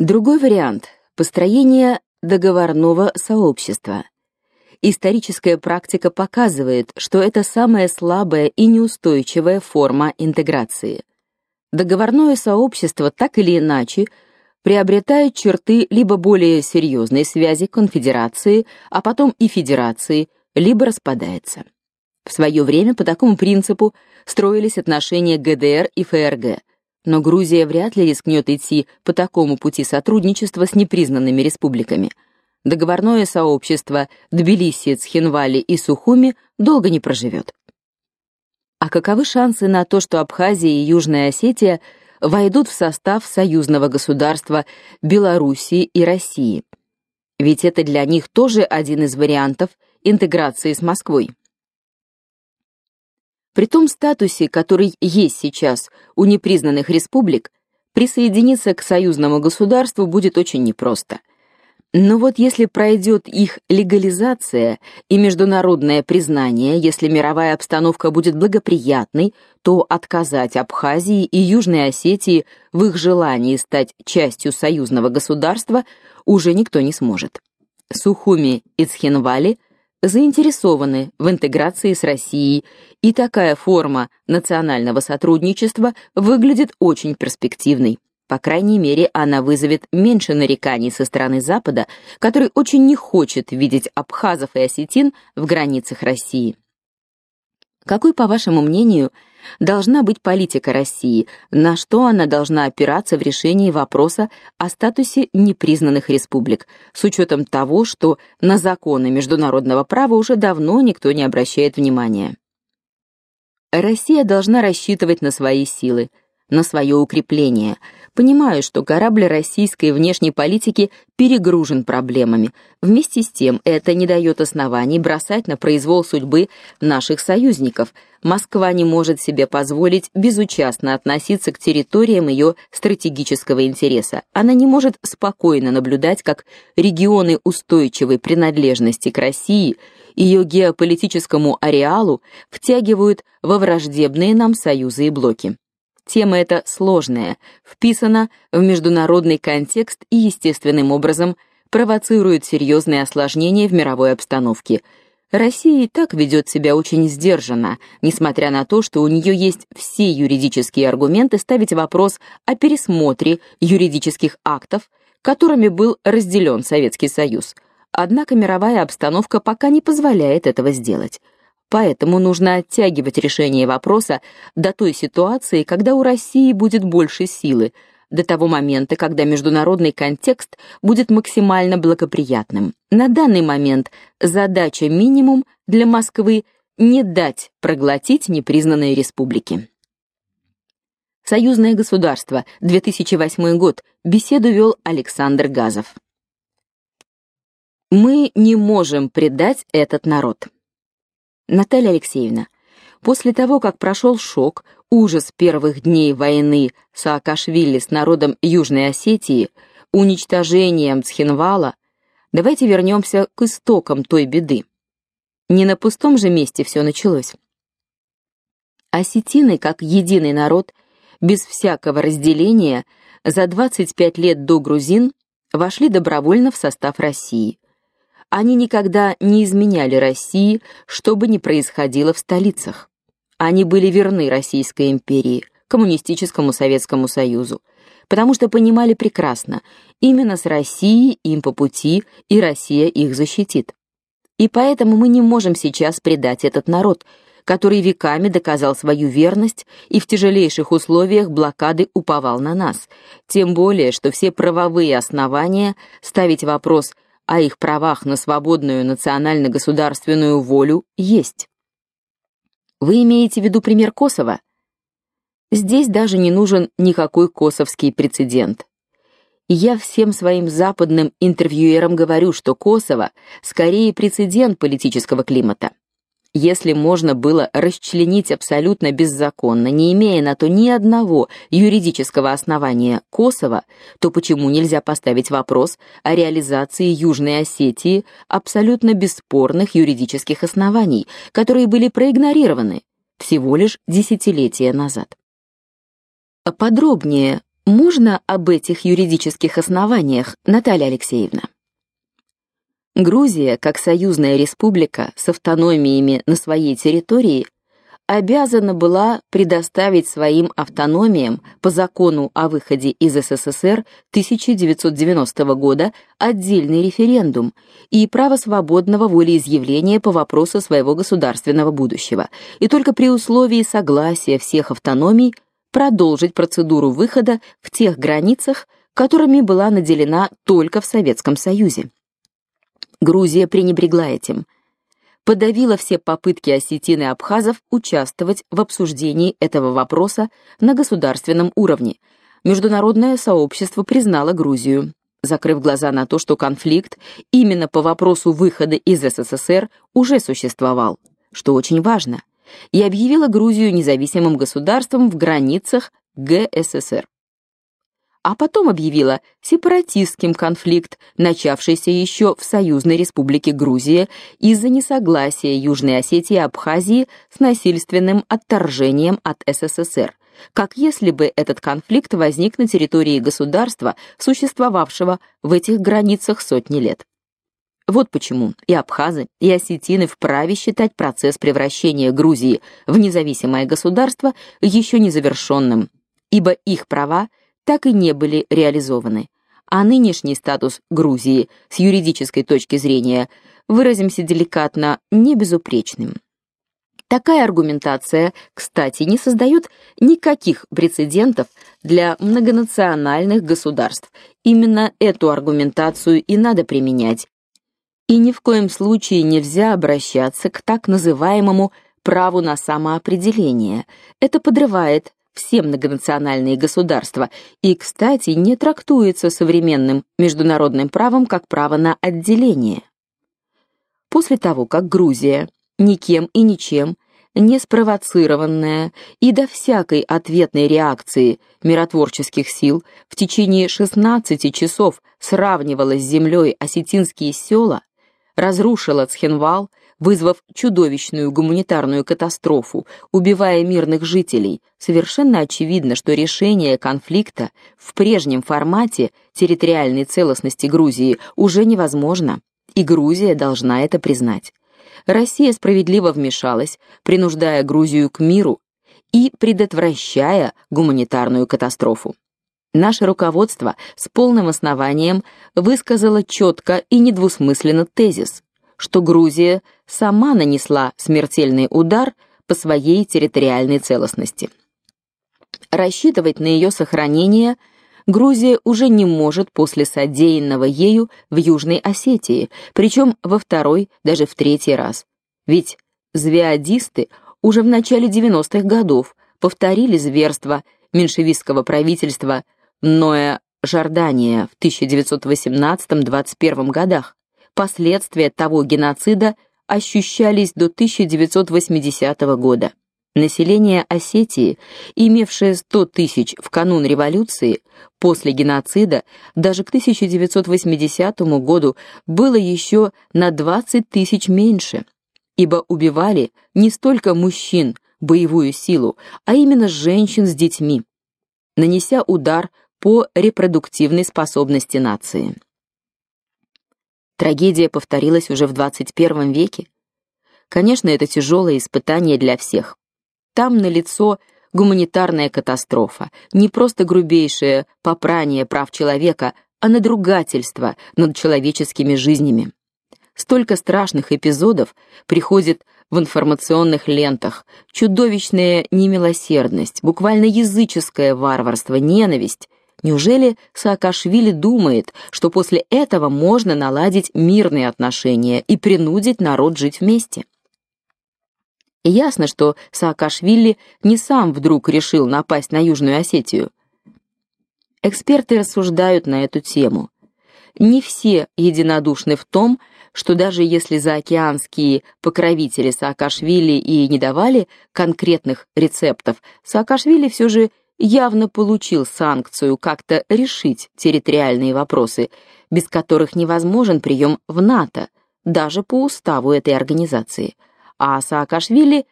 Другой вариант построение договорного сообщества. Историческая практика показывает, что это самая слабая и неустойчивая форма интеграции. Договорное сообщество так или иначе приобретает черты либо более серьезной связи конфедерации, а потом и федерации, либо распадается. В свое время по такому принципу строились отношения ГДР и ФРГ. Но Грузия вряд ли рискнет идти по такому пути сотрудничества с непризнанными республиками. Договорное сообщество Тбилиси, Цхинвали и Сухуми долго не проживет. А каковы шансы на то, что Абхазия и Южная Осетия войдут в состав союзного государства Белоруссии и России? Ведь это для них тоже один из вариантов интеграции с Москвой. При том статусе, который есть сейчас у непризнанных республик, присоединиться к союзному государству будет очень непросто. Но вот если пройдет их легализация и международное признание, если мировая обстановка будет благоприятной, то отказать Абхазии и Южной Осетии в их желании стать частью союзного государства уже никто не сможет. Сухуми и Цхинвали – заинтересованы в интеграции с Россией, и такая форма национального сотрудничества выглядит очень перспективной. По крайней мере, она вызовет меньше нареканий со стороны Запада, который очень не хочет видеть абхазов и осетин в границах России. Какой, по вашему мнению, должна быть политика России, на что она должна опираться в решении вопроса о статусе непризнанных республик, с учетом того, что на законы международного права уже давно никто не обращает внимания. Россия должна рассчитывать на свои силы, на свое укрепление – Понимаю, что корабль российской внешней политики перегружен проблемами. Вместе с тем, это не дает оснований бросать на произвол судьбы наших союзников. Москва не может себе позволить безучастно относиться к территориям ее стратегического интереса. Она не может спокойно наблюдать, как регионы устойчивой принадлежности к России ее геополитическому ареалу втягивают во враждебные нам союзы и блоки. Тема эта сложная, вписана в международный контекст и естественным образом провоцирует серьезные осложнения в мировой обстановке. Россия и так ведет себя очень сдержанно, несмотря на то, что у нее есть все юридические аргументы ставить вопрос о пересмотре юридических актов, которыми был разделен Советский Союз. Однако мировая обстановка пока не позволяет этого сделать. Поэтому нужно оттягивать решение вопроса до той ситуации, когда у России будет больше силы, до того момента, когда международный контекст будет максимально благоприятным. На данный момент задача минимум для Москвы не дать проглотить непризнанные республики. Союзное государство, 2008 год. Беседу вел Александр Газов. Мы не можем предать этот народ. Наталья Алексеевна, после того, как прошел шок, ужас первых дней войны Саакашвили с народом Южной Осетии, уничтожением Цхинвала, давайте вернемся к истокам той беды. Не на пустом же месте все началось. Осетины, как единый народ, без всякого разделения, за 25 лет до грузин вошли добровольно в состав России. Они никогда не изменяли России, что бы ни происходило в столицах. Они были верны Российской империи, коммунистическому Советскому Союзу, потому что понимали прекрасно, именно с Россией им по пути, и Россия их защитит. И поэтому мы не можем сейчас предать этот народ, который веками доказал свою верность и в тяжелейших условиях блокады уповал на нас. Тем более, что все правовые основания ставить вопрос о их правах на свободную национально-государственную волю есть. Вы имеете в виду пример Косово? Здесь даже не нужен никакой косовский прецедент. Я всем своим западным интервьюерам говорю, что Косово скорее прецедент политического климата. Если можно было расчленить абсолютно беззаконно, не имея на то ни одного юридического основания Косово, то почему нельзя поставить вопрос о реализации Южной Осетии абсолютно бесспорных юридических оснований, которые были проигнорированы всего лишь десятилетия назад? Подробнее Можно об этих юридических основаниях, Наталья Алексеевна? Грузия, как союзная республика с автономиями на своей территории, обязана была предоставить своим автономиям по закону о выходе из СССР 1990 года отдельный референдум и право свободного волеизъявления по вопросу своего государственного будущего, и только при условии согласия всех автономий продолжить процедуру выхода в тех границах, которыми была наделена только в Советском Союзе. Грузия пренебрегла этим – подавила все попытки осетин и абхазов участвовать в обсуждении этого вопроса на государственном уровне. Международное сообщество признало Грузию, закрыв глаза на то, что конфликт именно по вопросу выхода из СССР уже существовал, что очень важно, и объявила Грузию независимым государством в границах ГССР а потом объявила сепаратистским конфликт, начавшийся еще в союзной республике Грузия из-за несогласия Южной Осетии и Абхазии с насильственным отторжением от СССР, как если бы этот конфликт возник на территории государства, существовавшего в этих границах сотни лет. Вот почему и абхазы, и осетины вправе считать процесс превращения Грузии в независимое государство еще не завершенным, ибо их права так и не были реализованы. А нынешний статус Грузии с юридической точки зрения, выразимся деликатно, не безупречным. Такая аргументация, кстати, не создает никаких прецедентов для многонациональных государств. Именно эту аргументацию и надо применять. И ни в коем случае нельзя обращаться к так называемому праву на самоопределение. Это подрывает все многонациональные государства и, кстати, не трактуется современным международным правом как право на отделение. После того, как Грузия никем и ничем не спровоцированная и до всякой ответной реакции миротворческих сил в течение 16 часов сравнивала с землей осетинские села, разрушила Цхинвал вызвав чудовищную гуманитарную катастрофу, убивая мирных жителей, совершенно очевидно, что решение конфликта в прежнем формате территориальной целостности Грузии уже невозможно, и Грузия должна это признать. Россия справедливо вмешалась, принуждая Грузию к миру и предотвращая гуманитарную катастрофу. Наше руководство с полным основанием высказало четко и недвусмысленно тезис: что Грузия сама нанесла смертельный удар по своей территориальной целостности. Рассчитывать на ее сохранение Грузия уже не может после содеянного ею в Южной Осетии, причем во второй, даже в третий раз. Ведь звеадисты уже в начале 90-х годов повторили зверство меньшевистского правительства Ноя Жордания в 1918-21 годах, последствия того геноцида ощущались до 1980 года. Население Осетии, имевшее 100 тысяч в канун революции, после геноцида даже к 1980 году было еще на 20 тысяч меньше, ибо убивали не столько мужчин, боевую силу, а именно женщин с детьми, нанеся удар по репродуктивной способности нации. Трагедия повторилась уже в 21 веке. Конечно, это тяжелое испытание для всех. Там на лицо гуманитарная катастрофа, не просто грубейшее попрание прав человека, а надругательство над человеческими жизнями. Столько страшных эпизодов приходит в информационных лентах, чудовищная немилосердность, буквально языческое варварство, ненависть, Неужели Саакашвили думает, что после этого можно наладить мирные отношения и принудить народ жить вместе? ясно, что Саакашвили не сам вдруг решил напасть на Южную Осетию. Эксперты рассуждают на эту тему. Не все единодушны в том, что даже если заокеанские покровители Саакашвили и не давали конкретных рецептов, Саакашвили все же явно получил санкцию как-то решить территориальные вопросы, без которых невозможен прием в НАТО, даже по уставу этой организации. А Саакашвили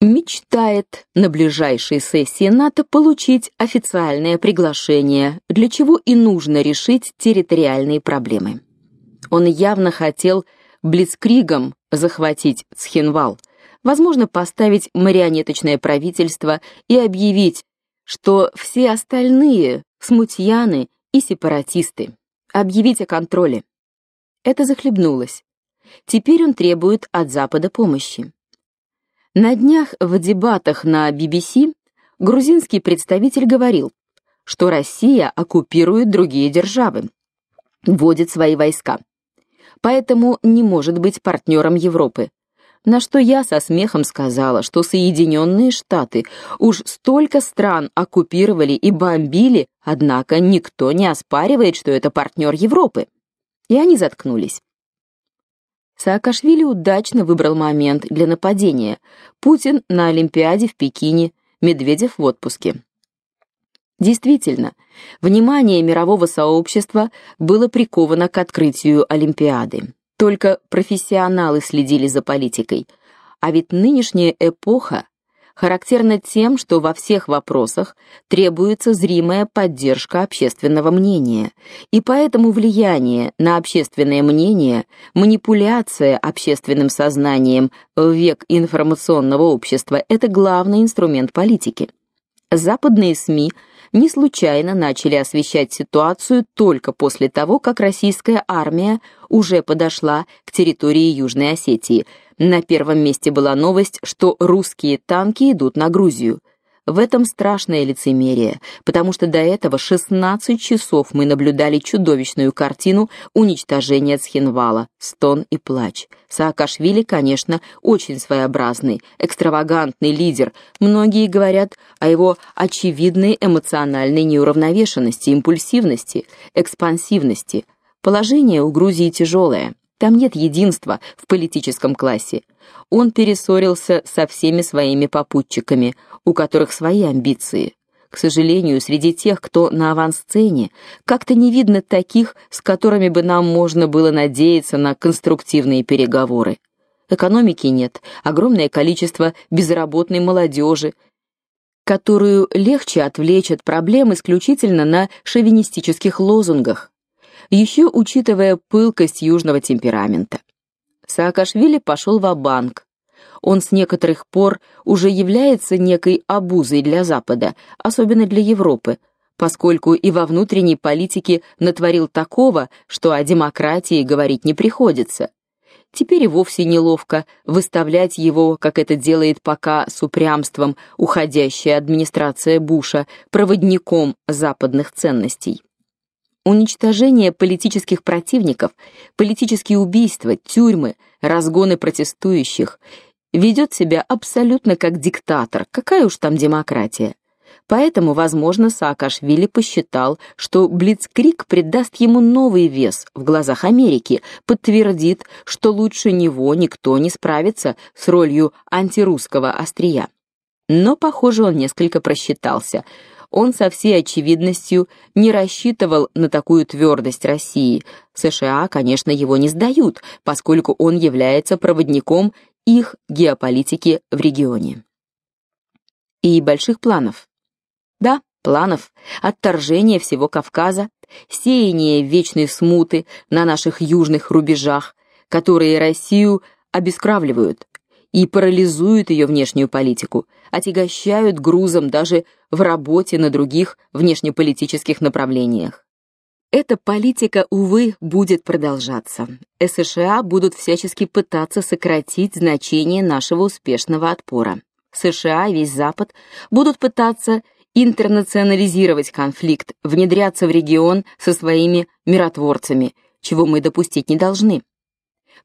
мечтает на ближайшей сессии НАТО получить официальное приглашение, для чего и нужно решить территориальные проблемы. Он явно хотел блицкригом захватить Цхинвал, возможно, поставить марионеточное правительство и объявить, что все остальные смутьяны и сепаратисты, объявить о контроле. Это захлебнулось. Теперь он требует от Запада помощи. На днях в дебатах на BBC грузинский представитель говорил, что Россия оккупирует другие державы, вводит свои войска. Поэтому не может быть партнером Европы. На что я со смехом сказала, что Соединенные Штаты уж столько стран оккупировали и бомбили, однако никто не оспаривает, что это партнер Европы. И они заткнулись. Саакашвили удачно выбрал момент для нападения. Путин на Олимпиаде в Пекине, Медведев в отпуске. Действительно, внимание мирового сообщества было приковано к открытию Олимпиады. Только профессионалы следили за политикой. А ведь нынешняя эпоха характерна тем, что во всех вопросах требуется зримая поддержка общественного мнения, и поэтому влияние на общественное мнение, манипуляция общественным сознанием в век информационного общества это главный инструмент политики. Западные СМИ не случайно начали освещать ситуацию только после того, как российская армия уже подошла к территории Южной Осетии – на первом месте была новость, что русские танки идут на Грузию. В этом страшное лицемерие, потому что до этого 16 часов мы наблюдали чудовищную картину уничтожения Цхинвала, стон и плач. Саакашвили, конечно, очень своеобразный, экстравагантный лидер. Многие говорят о его очевидной эмоциональной неуравновешенности, импульсивности, экспансивности. Положение у Грузии тяжелое. Там нет единства в политическом классе. Он перессорился со всеми своими попутчиками, у которых свои амбиции. К сожалению, среди тех, кто на авансцене, как-то не видно таких, с которыми бы нам можно было надеяться на конструктивные переговоры. Экономики нет, огромное количество безработной молодежи, которую легче отвлечь от проблем исключительно на шовинистических лозунгах еще учитывая пылкость южного темперамента. Саакашвили пошел в банк Он с некоторых пор уже является некой обузой для Запада, особенно для Европы, поскольку и во внутренней политике натворил такого, что о демократии говорить не приходится. Теперь и вовсе неловко выставлять его, как это делает пока с упрямством уходящая администрация Буша, проводником западных ценностей. Уничтожение политических противников, политические убийства, тюрьмы, разгоны протестующих ведет себя абсолютно как диктатор. Какая уж там демократия? Поэтому, возможно, Саакашвили посчитал, что блицкриг придаст ему новый вес в глазах Америки, подтвердит, что лучше него никто не справится с ролью антирусского острия. Но, похоже, он несколько просчитался он со всей очевидностью не рассчитывал на такую твердость России. США, конечно, его не сдают, поскольку он является проводником их геополитики в регионе. И больших планов. Да, планов отторжения всего Кавказа, сеяния вечной смуты на наших южных рубежах, которые Россию обескравливают, и парализуют ее внешнюю политику, отягощают грузом даже в работе на других внешнеполитических направлениях. Эта политика, увы, будет продолжаться. США будут всячески пытаться сократить значение нашего успешного отпора. США и весь Запад будут пытаться интернационализировать конфликт, внедряться в регион со своими миротворцами, чего мы допустить не должны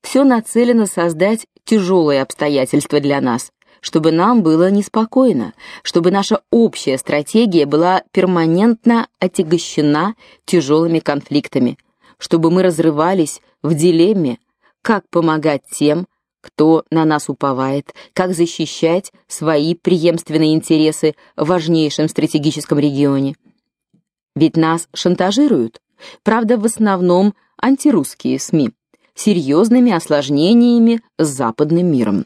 все нацелено создать тяжелые обстоятельства для нас, чтобы нам было неспокойно, чтобы наша общая стратегия была перманентно отягощена тяжелыми конфликтами, чтобы мы разрывались в дилемме, как помогать тем, кто на нас уповает, как защищать свои преемственные интересы в важнейшем стратегическом регионе. Ведь нас шантажируют, правда, в основном антирусские СМИ серьезными осложнениями с западным миром.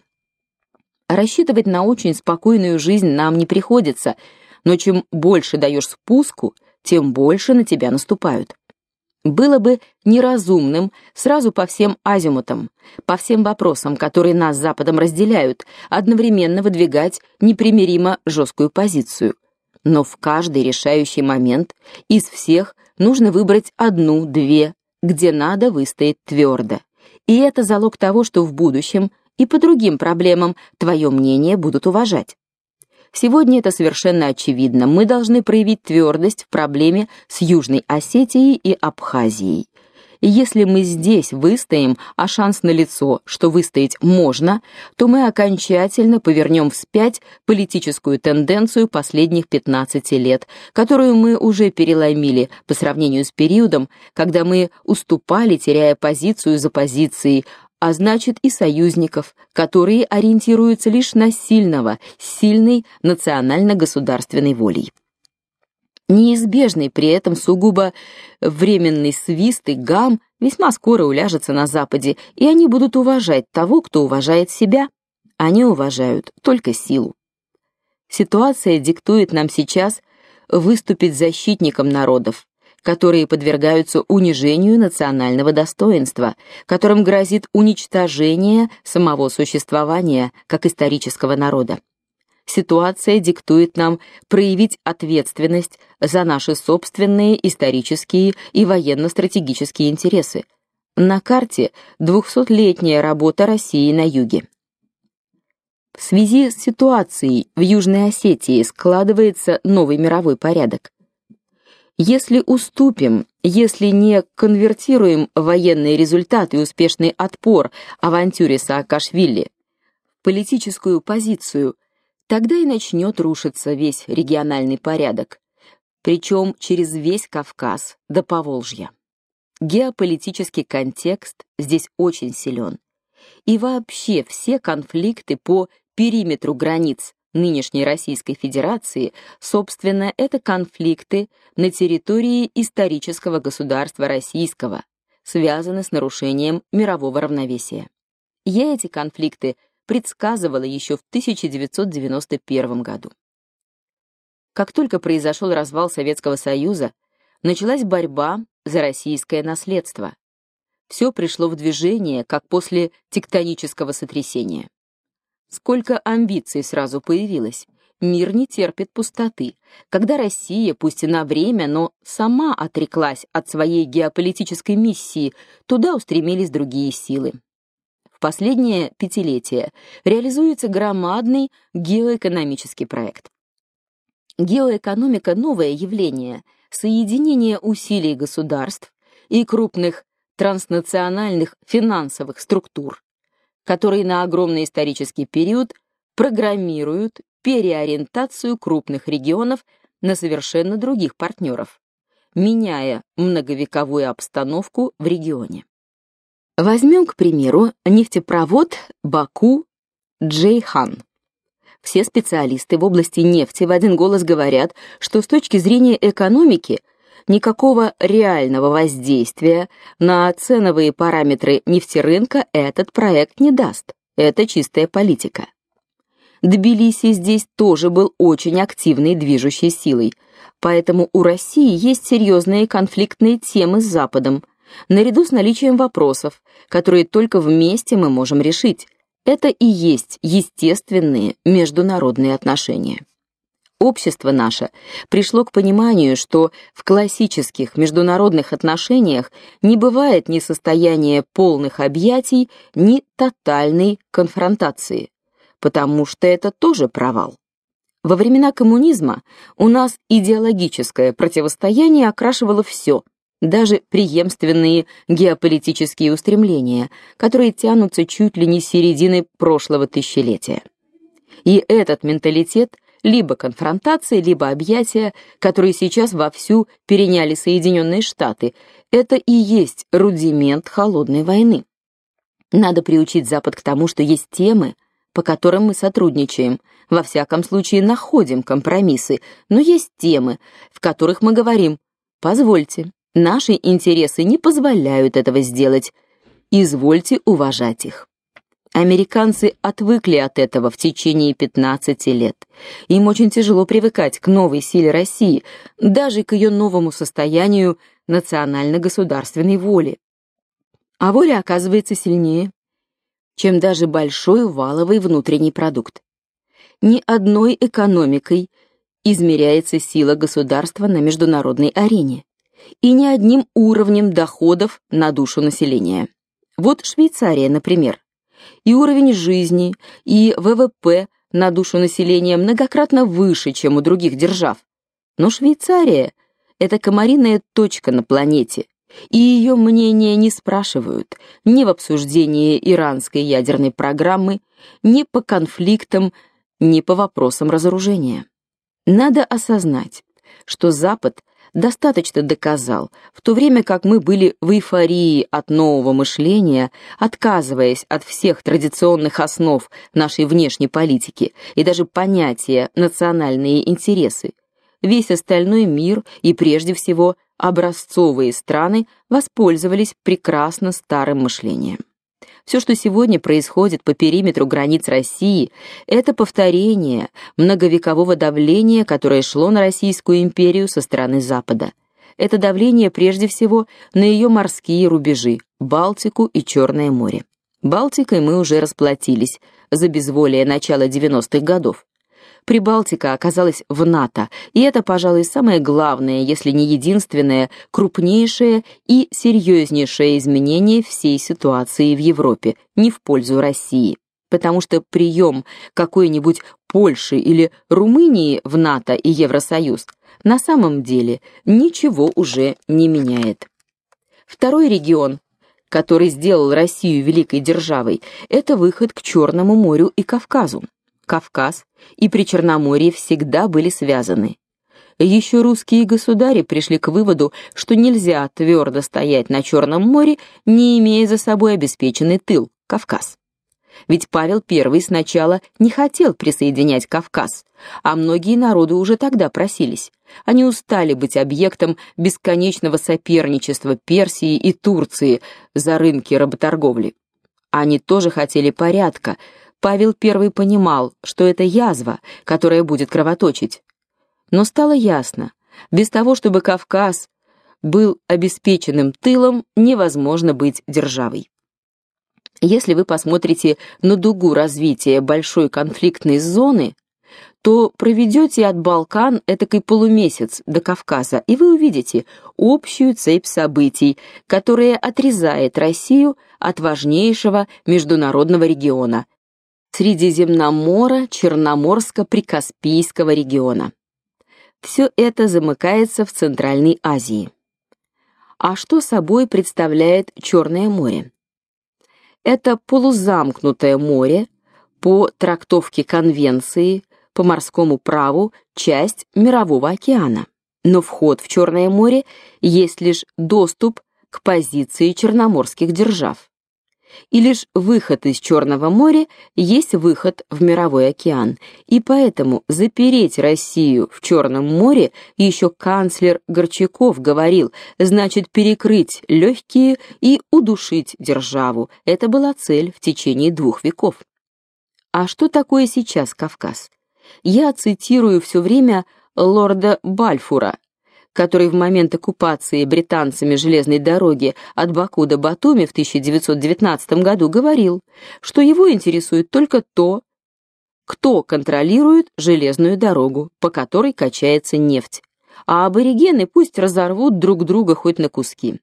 Рассчитывать на очень спокойную жизнь нам не приходится, но чем больше даешь спуску, тем больше на тебя наступают. Было бы неразумным сразу по всем азимутам, по всем вопросам, которые нас с Западом разделяют, одновременно выдвигать непримиримо жесткую позицию. Но в каждый решающий момент из всех нужно выбрать одну-две, где надо выстоять твердо. И это залог того, что в будущем и по другим проблемам твое мнение будут уважать. Сегодня это совершенно очевидно. Мы должны проявить твердость в проблеме с Южной Осетией и Абхазией. И если мы здесь выстоим, а шанс налицо, что выстоять можно, то мы окончательно повернем вспять политическую тенденцию последних 15 лет, которую мы уже переломили по сравнению с периодом, когда мы уступали, теряя позицию за позицией, а значит и союзников, которые ориентируются лишь на сильного, сильной национально-государственной волей. Неизбежный при этом сугубо временный свист и гам весьма скоро уляжется на западе, и они будут уважать того, кто уважает себя. Они уважают только силу. Ситуация диктует нам сейчас выступить защитником народов, которые подвергаются унижению национального достоинства, которым грозит уничтожение самого существования как исторического народа. Ситуация диктует нам проявить ответственность за наши собственные исторические и военно-стратегические интересы. На карте двухсотлетняя работа России на юге. В связи с ситуацией в Южной Осетии складывается новый мировой порядок. Если уступим, если не конвертируем военные результаты и успешный отпор авантюре Саакашвили в политическую позицию, тогда и начнет рушиться весь региональный порядок, причем через весь Кавказ до Поволжья. Геополитический контекст здесь очень силен. И вообще все конфликты по периметру границ нынешней Российской Федерации, собственно, это конфликты на территории исторического государства российского, связаны с нарушением мирового равновесия. Я эти конфликты предсказывала еще в 1991 году. Как только произошел развал Советского Союза, началась борьба за российское наследство. Все пришло в движение, как после тектонического сотрясения. Сколько амбиций сразу появилось. Мир не терпит пустоты. Когда Россия, пусть и на время, но сама отреклась от своей геополитической миссии, туда устремились другие силы. В последнее пятилетие реализуется громадный геоэкономический проект. Геоэкономика новое явление, соединение усилий государств и крупных транснациональных финансовых структур которые на огромный исторический период программируют переориентацию крупных регионов на совершенно других партнеров, меняя многовековую обстановку в регионе. Возьмем, к примеру, нефтепровод Баку-Джейхан. Все специалисты в области нефти в один голос говорят, что с точки зрения экономики – никакого реального воздействия на ценовые параметры нефтерынка этот проект не даст. Это чистая политика. Тбилиси здесь тоже был очень активной движущей силой, поэтому у России есть серьезные конфликтные темы с Западом, наряду с наличием вопросов, которые только вместе мы можем решить. Это и есть естественные международные отношения. Общество наше пришло к пониманию, что в классических международных отношениях не бывает ни состояния полных объятий, ни тотальной конфронтации, потому что это тоже провал. Во времена коммунизма у нас идеологическое противостояние окрашивало все, даже преемственные геополитические устремления, которые тянутся чуть ли не с середины прошлого тысячелетия. И этот менталитет либо конфронтация, либо объятия, которые сейчас вовсю переняли Соединенные Штаты. Это и есть рудимент холодной войны. Надо приучить Запад к тому, что есть темы, по которым мы сотрудничаем, во всяком случае находим компромиссы, но есть темы, в которых мы говорим: "Позвольте, наши интересы не позволяют этого сделать. Извольте уважать их". Американцы отвыкли от этого в течение 15 лет. Им очень тяжело привыкать к новой силе России, даже к ее новому состоянию национально-государственной воли. А воля оказывается сильнее, чем даже большой валовый внутренний продукт. Ни одной экономикой измеряется сила государства на международной арене, и ни одним уровнем доходов на душу населения. Вот Швейцария, например и уровень жизни, и ВВП на душу населения многократно выше, чем у других держав. Но Швейцария это комариная точка на планете, и ее мнение не спрашивают ни в обсуждении иранской ядерной программы, ни по конфликтам, ни по вопросам разоружения. Надо осознать, что Запад достаточно доказал, в то время как мы были в эйфории от нового мышления, отказываясь от всех традиционных основ нашей внешней политики и даже понятия национальные интересы. Весь остальной мир и прежде всего образцовые страны воспользовались прекрасно старым мышлением. Все, что сегодня происходит по периметру границ России, это повторение многовекового давления, которое шло на Российскую империю со стороны Запада. Это давление прежде всего на ее морские рубежи Балтику и Черное море. Балтикой мы уже расплатились за безволие начала 90-х годов. Прибалтика оказалась в НАТО, и это, пожалуй, самое главное, если не единственное, крупнейшее и серьезнейшее изменение всей ситуации в Европе, не в пользу России. Потому что прием какой-нибудь Польши или Румынии в НАТО и Евросоюз на самом деле ничего уже не меняет. Второй регион, который сделал Россию великой державой, это выход к Черному морю и Кавказу. Кавказ и Причерноморье всегда были связаны. Еще русские государи пришли к выводу, что нельзя твердо стоять на Черном море, не имея за собой обеспеченный тыл Кавказ. Ведь Павел I сначала не хотел присоединять Кавказ, а многие народы уже тогда просились. Они устали быть объектом бесконечного соперничества Персии и Турции за рынки работорговли. Они тоже хотели порядка, Павел I понимал, что это язва, которая будет кровоточить. Но стало ясно, без того, чтобы Кавказ был обеспеченным тылом, невозможно быть державой. Если вы посмотрите на дугу развития большой конфликтной зоны, то проведете от Балкан этакий полумесяц до Кавказа, и вы увидите общую цепь событий, которая отрезает Россию от важнейшего международного региона Средиземномора-Черноморско-Прикаспийского региона. Все это замыкается в Центральной Азии. А что собой представляет Черное море? Это полузамкнутое море по трактовке конвенции по морскому праву часть Мирового океана. Но вход в Черное море есть лишь доступ к позиции черноморских держав и лишь выход из Черного моря есть выход в мировой океан. И поэтому запереть Россию в Черном море еще канцлер Горчаков говорил, значит перекрыть легкие и удушить державу. Это была цель в течение двух веков. А что такое сейчас Кавказ? Я цитирую все время лорда Бальфура, который в момент оккупации британцами железной дороги от Баку до Батуми в 1919 году говорил, что его интересует только то, кто контролирует железную дорогу, по которой качается нефть, а аборигены пусть разорвут друг друга хоть на куски.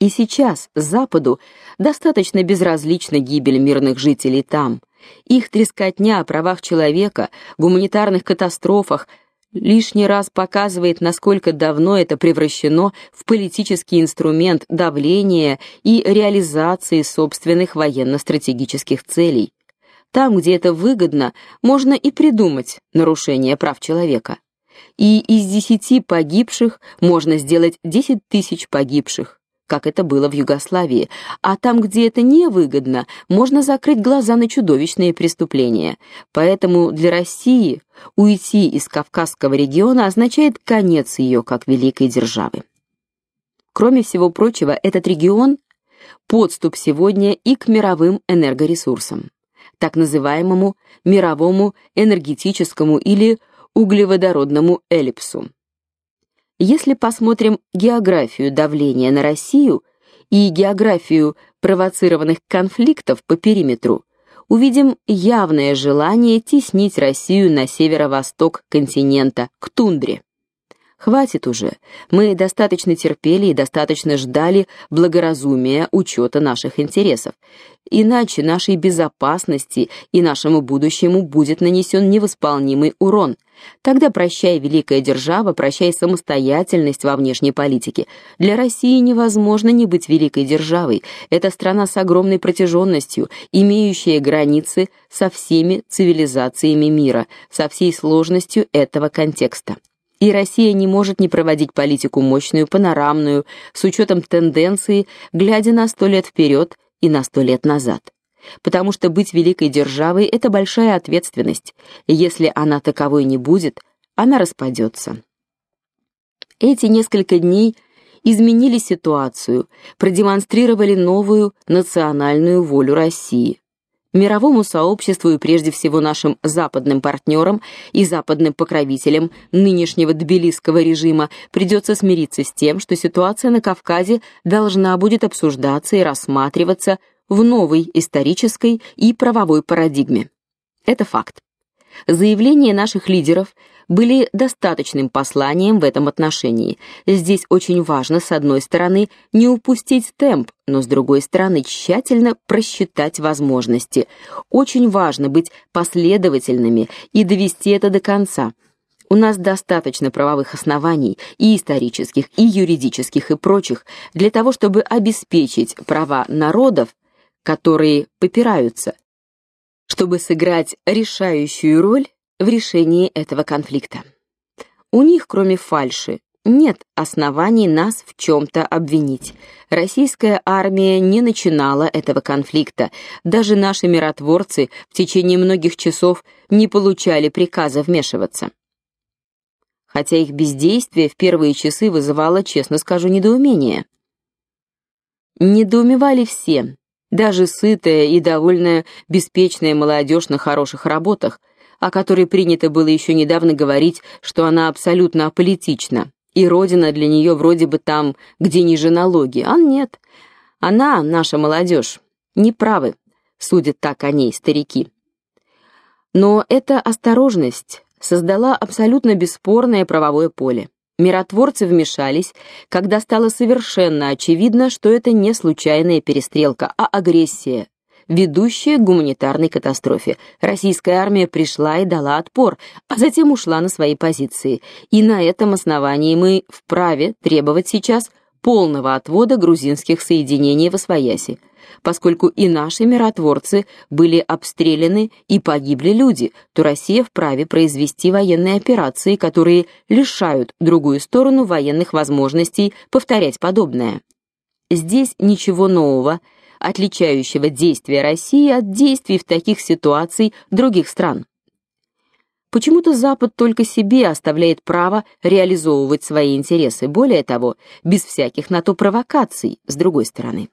И сейчас Западу достаточно безразлична гибель мирных жителей там. Их трескотня о правах человека, гуманитарных катастрофах, лишний раз показывает, насколько давно это превращено в политический инструмент давления и реализации собственных военно-стратегических целей. Там, где это выгодно, можно и придумать нарушение прав человека. И из десяти погибших можно сделать десять тысяч погибших как это было в Югославии, а там, где это невыгодно, можно закрыть глаза на чудовищные преступления. Поэтому для России уйти из Кавказского региона означает конец ее как великой державы. Кроме всего прочего, этот регион подступ сегодня и к мировым энергоресурсам, так называемому мировому энергетическому или углеводородному эллипсу. Если посмотрим географию давления на Россию и географию провоцированных конфликтов по периметру, увидим явное желание теснить Россию на северо-восток континента, к тундре. Хватит уже. Мы достаточно терпели и достаточно ждали благоразумия учета наших интересов. Иначе нашей безопасности и нашему будущему будет нанесен невосполнимый урон. Тогда прощай великая держава, прощай самостоятельность во внешней политике. Для России невозможно не быть великой державой. Это страна с огромной протяженностью, имеющая границы со всеми цивилизациями мира, со всей сложностью этого контекста и Россия не может не проводить политику мощную, панорамную, с учетом тенденции, глядя на сто лет вперед и на сто лет назад. Потому что быть великой державой это большая ответственность. Если она таковой не будет, она распадется. Эти несколько дней изменили ситуацию, продемонстрировали новую национальную волю России мировому сообществу и прежде всего нашим западным партнерам и западным покровителям нынешнего тбилисского режима придется смириться с тем, что ситуация на Кавказе должна будет обсуждаться и рассматриваться в новой исторической и правовой парадигме. Это факт. Заявления наших лидеров были достаточным посланием в этом отношении. Здесь очень важно, с одной стороны, не упустить темп, но с другой стороны, тщательно просчитать возможности. Очень важно быть последовательными и довести это до конца. У нас достаточно правовых оснований и исторических, и юридических, и прочих для того, чтобы обеспечить права народов, которые попираются, чтобы сыграть решающую роль в решении этого конфликта. У них, кроме фальши, нет оснований нас в чем то обвинить. Российская армия не начинала этого конфликта. Даже наши миротворцы в течение многих часов не получали приказа вмешиваться. Хотя их бездействие в первые часы вызывало, честно скажу, недоумение. Недоумевали все, даже сытая и довольно беспечная молодежь на хороших работах, о которой принято было еще недавно говорить, что она абсолютно аполитична, и родина для нее вроде бы там, где ниже налоги. А нет. Она, наша молодежь, не правы, судят так о ней старики. Но эта осторожность создала абсолютно бесспорное правовое поле. Миротворцы вмешались, когда стало совершенно очевидно, что это не случайная перестрелка, а агрессия, ведущая к гуманитарной катастрофе. Российская армия пришла и дала отпор, а затем ушла на свои позиции. И на этом основании мы вправе требовать сейчас полного отвода грузинских соединений в Освояси, поскольку и наши миротворцы были обстреляны и погибли люди, то Россия вправе произвести военные операции, которые лишают другую сторону военных возможностей повторять подобное. Здесь ничего нового отличающего действия России от действий в таких ситуациях других стран. Почему-то Запад только себе оставляет право реализовывать свои интересы, более того, без всяких на то провокаций с другой стороны.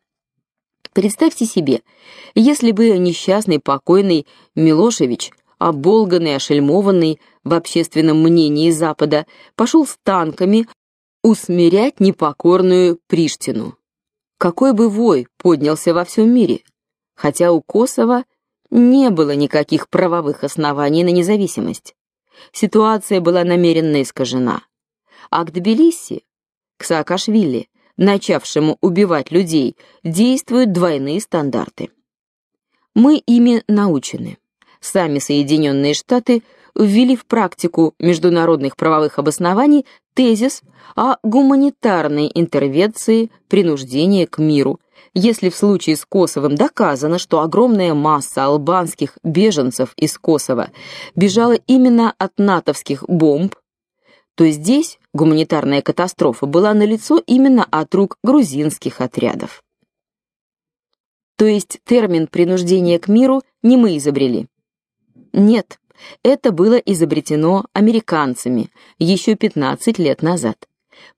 Представьте себе, если бы несчастный покойный Милошевич, оболганный, ошельмованный в общественном мнении Запада, пошел с танками усмирять непокорную Приштину какой бы вой поднялся во всем мире, хотя у Косово не было никаких правовых оснований на независимость. Ситуация была намеренно искажена. А к Тбилиси, к Саакашвили, начавшему убивать людей, действуют двойные стандарты. Мы ими научены. Сами Соединенные Штаты ввели в практику международных правовых обоснований тезис о гуманитарной интервенции принуждения к миру. Если в случае с Косовом доказано, что огромная масса албанских беженцев из Косово бежала именно от натовских бомб, то здесь гуманитарная катастрофа была налицо именно от рук грузинских отрядов. То есть термин принуждение к миру не мы изобрели. Нет, это было изобретено американцами еще 15 лет назад.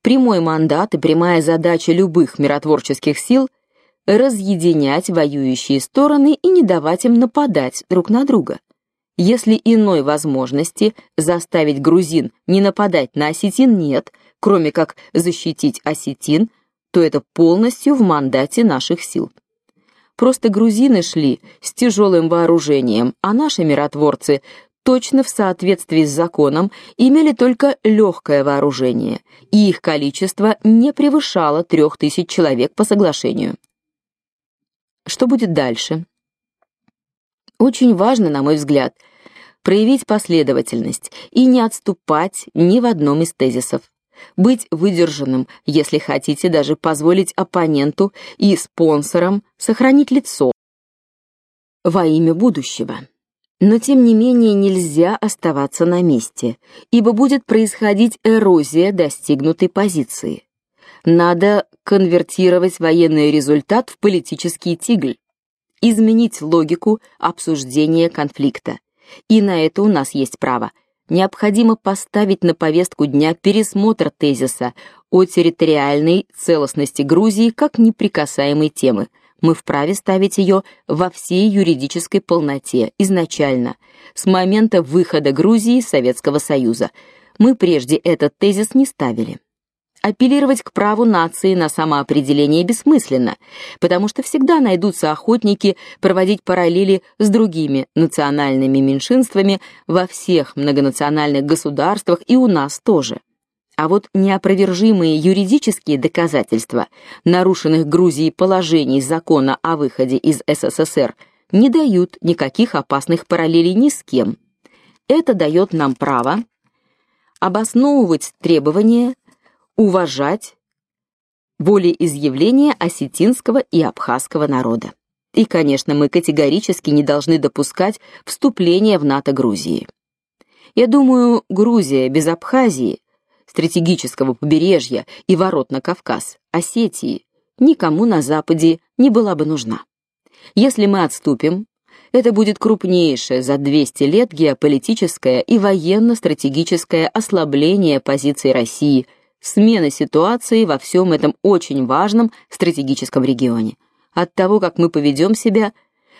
Прямой мандат и прямая задача любых миротворческих сил разъединять воюющие стороны и не давать им нападать друг на друга. Если иной возможности заставить грузин не нападать на осетин нет, кроме как защитить осетин, то это полностью в мандате наших сил. Просто грузины шли с тяжелым вооружением, а наши миротворцы точно в соответствии с законом имели только легкое вооружение, и их количество не превышало трех тысяч человек по соглашению. Что будет дальше? Очень важно, на мой взгляд, проявить последовательность и не отступать ни в одном из тезисов. Быть выдержанным, если хотите даже позволить оппоненту и спонсорам сохранить лицо во имя будущего. Но тем не менее нельзя оставаться на месте, ибо будет происходить эрозия достигнутой позиции. Надо конвертировать военный результат в политический тигль, изменить логику обсуждения конфликта. И на это у нас есть право. Необходимо поставить на повестку дня пересмотр тезиса о территориальной целостности Грузии как неприкасаемой темы – мы вправе ставить ее во всей юридической полноте изначально, с момента выхода Грузии из Советского Союза. Мы прежде этот тезис не ставили. Апеллировать к праву нации на самоопределение бессмысленно, потому что всегда найдутся охотники проводить параллели с другими национальными меньшинствами во всех многонациональных государствах и у нас тоже. А вот неопровержимые юридические доказательства нарушенных Грузией положений закона о выходе из СССР не дают никаких опасных параллелей ни с кем. Это дает нам право обосновывать требования уважать волеизъявления осетинского и абхазского народа. И, конечно, мы категорически не должны допускать вступления в НАТО Грузии. Я думаю, Грузия без Абхазии стратегического побережья и ворот на Кавказ, Осетии, никому на западе не была бы нужна. Если мы отступим, это будет крупнейшее за 200 лет геополитическое и военно-стратегическое ослабление позиций России, смена ситуации во всем этом очень важном стратегическом регионе. От того, как мы поведем себя,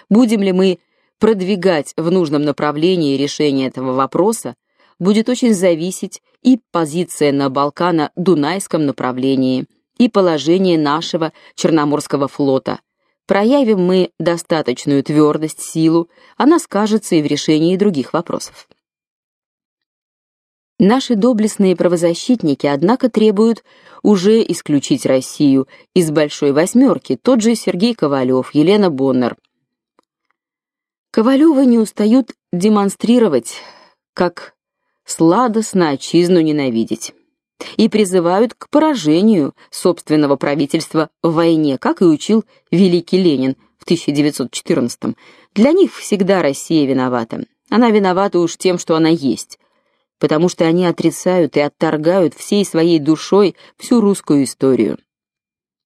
будем ли мы продвигать в нужном направлении решение этого вопроса, будет очень зависеть и позиция на Балкано-Дунайском направлении, и положение нашего Черноморского флота. Проявим мы достаточную твердость, силу, она скажется и в решении других вопросов. Наши доблестные правозащитники, однако, требуют уже исключить Россию из большой восьмерки, тот же Сергей Ковалев, Елена Боннер. Ковалевы не устают демонстрировать, как сладостно отчизну ненавидеть и призывают к поражению собственного правительства в войне, как и учил великий Ленин в 1914 Для них всегда Россия виновата. Она виновата уж тем, что она есть, потому что они отрицают и отторгают всей своей душой всю русскую историю.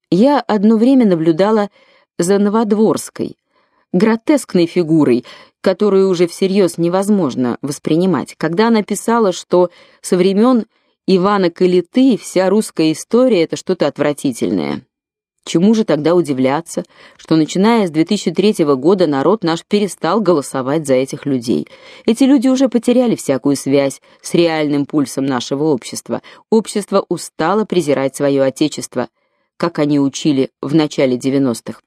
Я одно время наблюдала за Новодворской, гротескной фигурой, которую уже всерьез невозможно воспринимать. Когда она писала, что со времен Ивана Калиты вся русская история это что-то отвратительное. Чему же тогда удивляться, что начиная с 2003 года народ наш перестал голосовать за этих людей. Эти люди уже потеряли всякую связь с реальным пульсом нашего общества. Общество устало презирать свое отечество, как они учили в начале 90-х.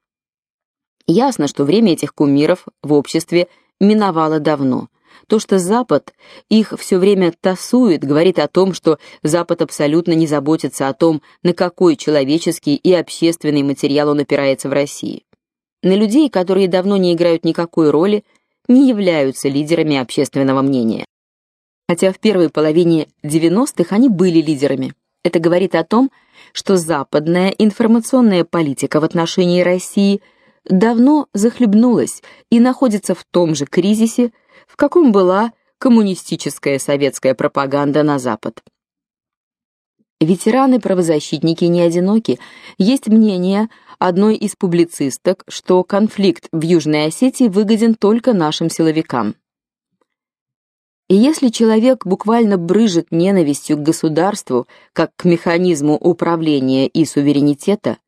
Ясно, что время этих кумиров в обществе миновало давно. То, что Запад их все время тасует, говорит о том, что Запад абсолютно не заботится о том, на какой человеческий и общественный материал он опирается в России. На людей, которые давно не играют никакой роли, не являются лидерами общественного мнения. Хотя в первой половине 90-х они были лидерами. Это говорит о том, что западная информационная политика в отношении России – давно захлебнулась и находится в том же кризисе, в каком была коммунистическая советская пропаганда на Запад. Ветераны-правозащитники не одиноки. Есть мнение одной из публицисток, что конфликт в Южной Осетии выгоден только нашим силовикам. И если человек буквально брыжет ненавистью к государству, как к механизму управления и суверенитета,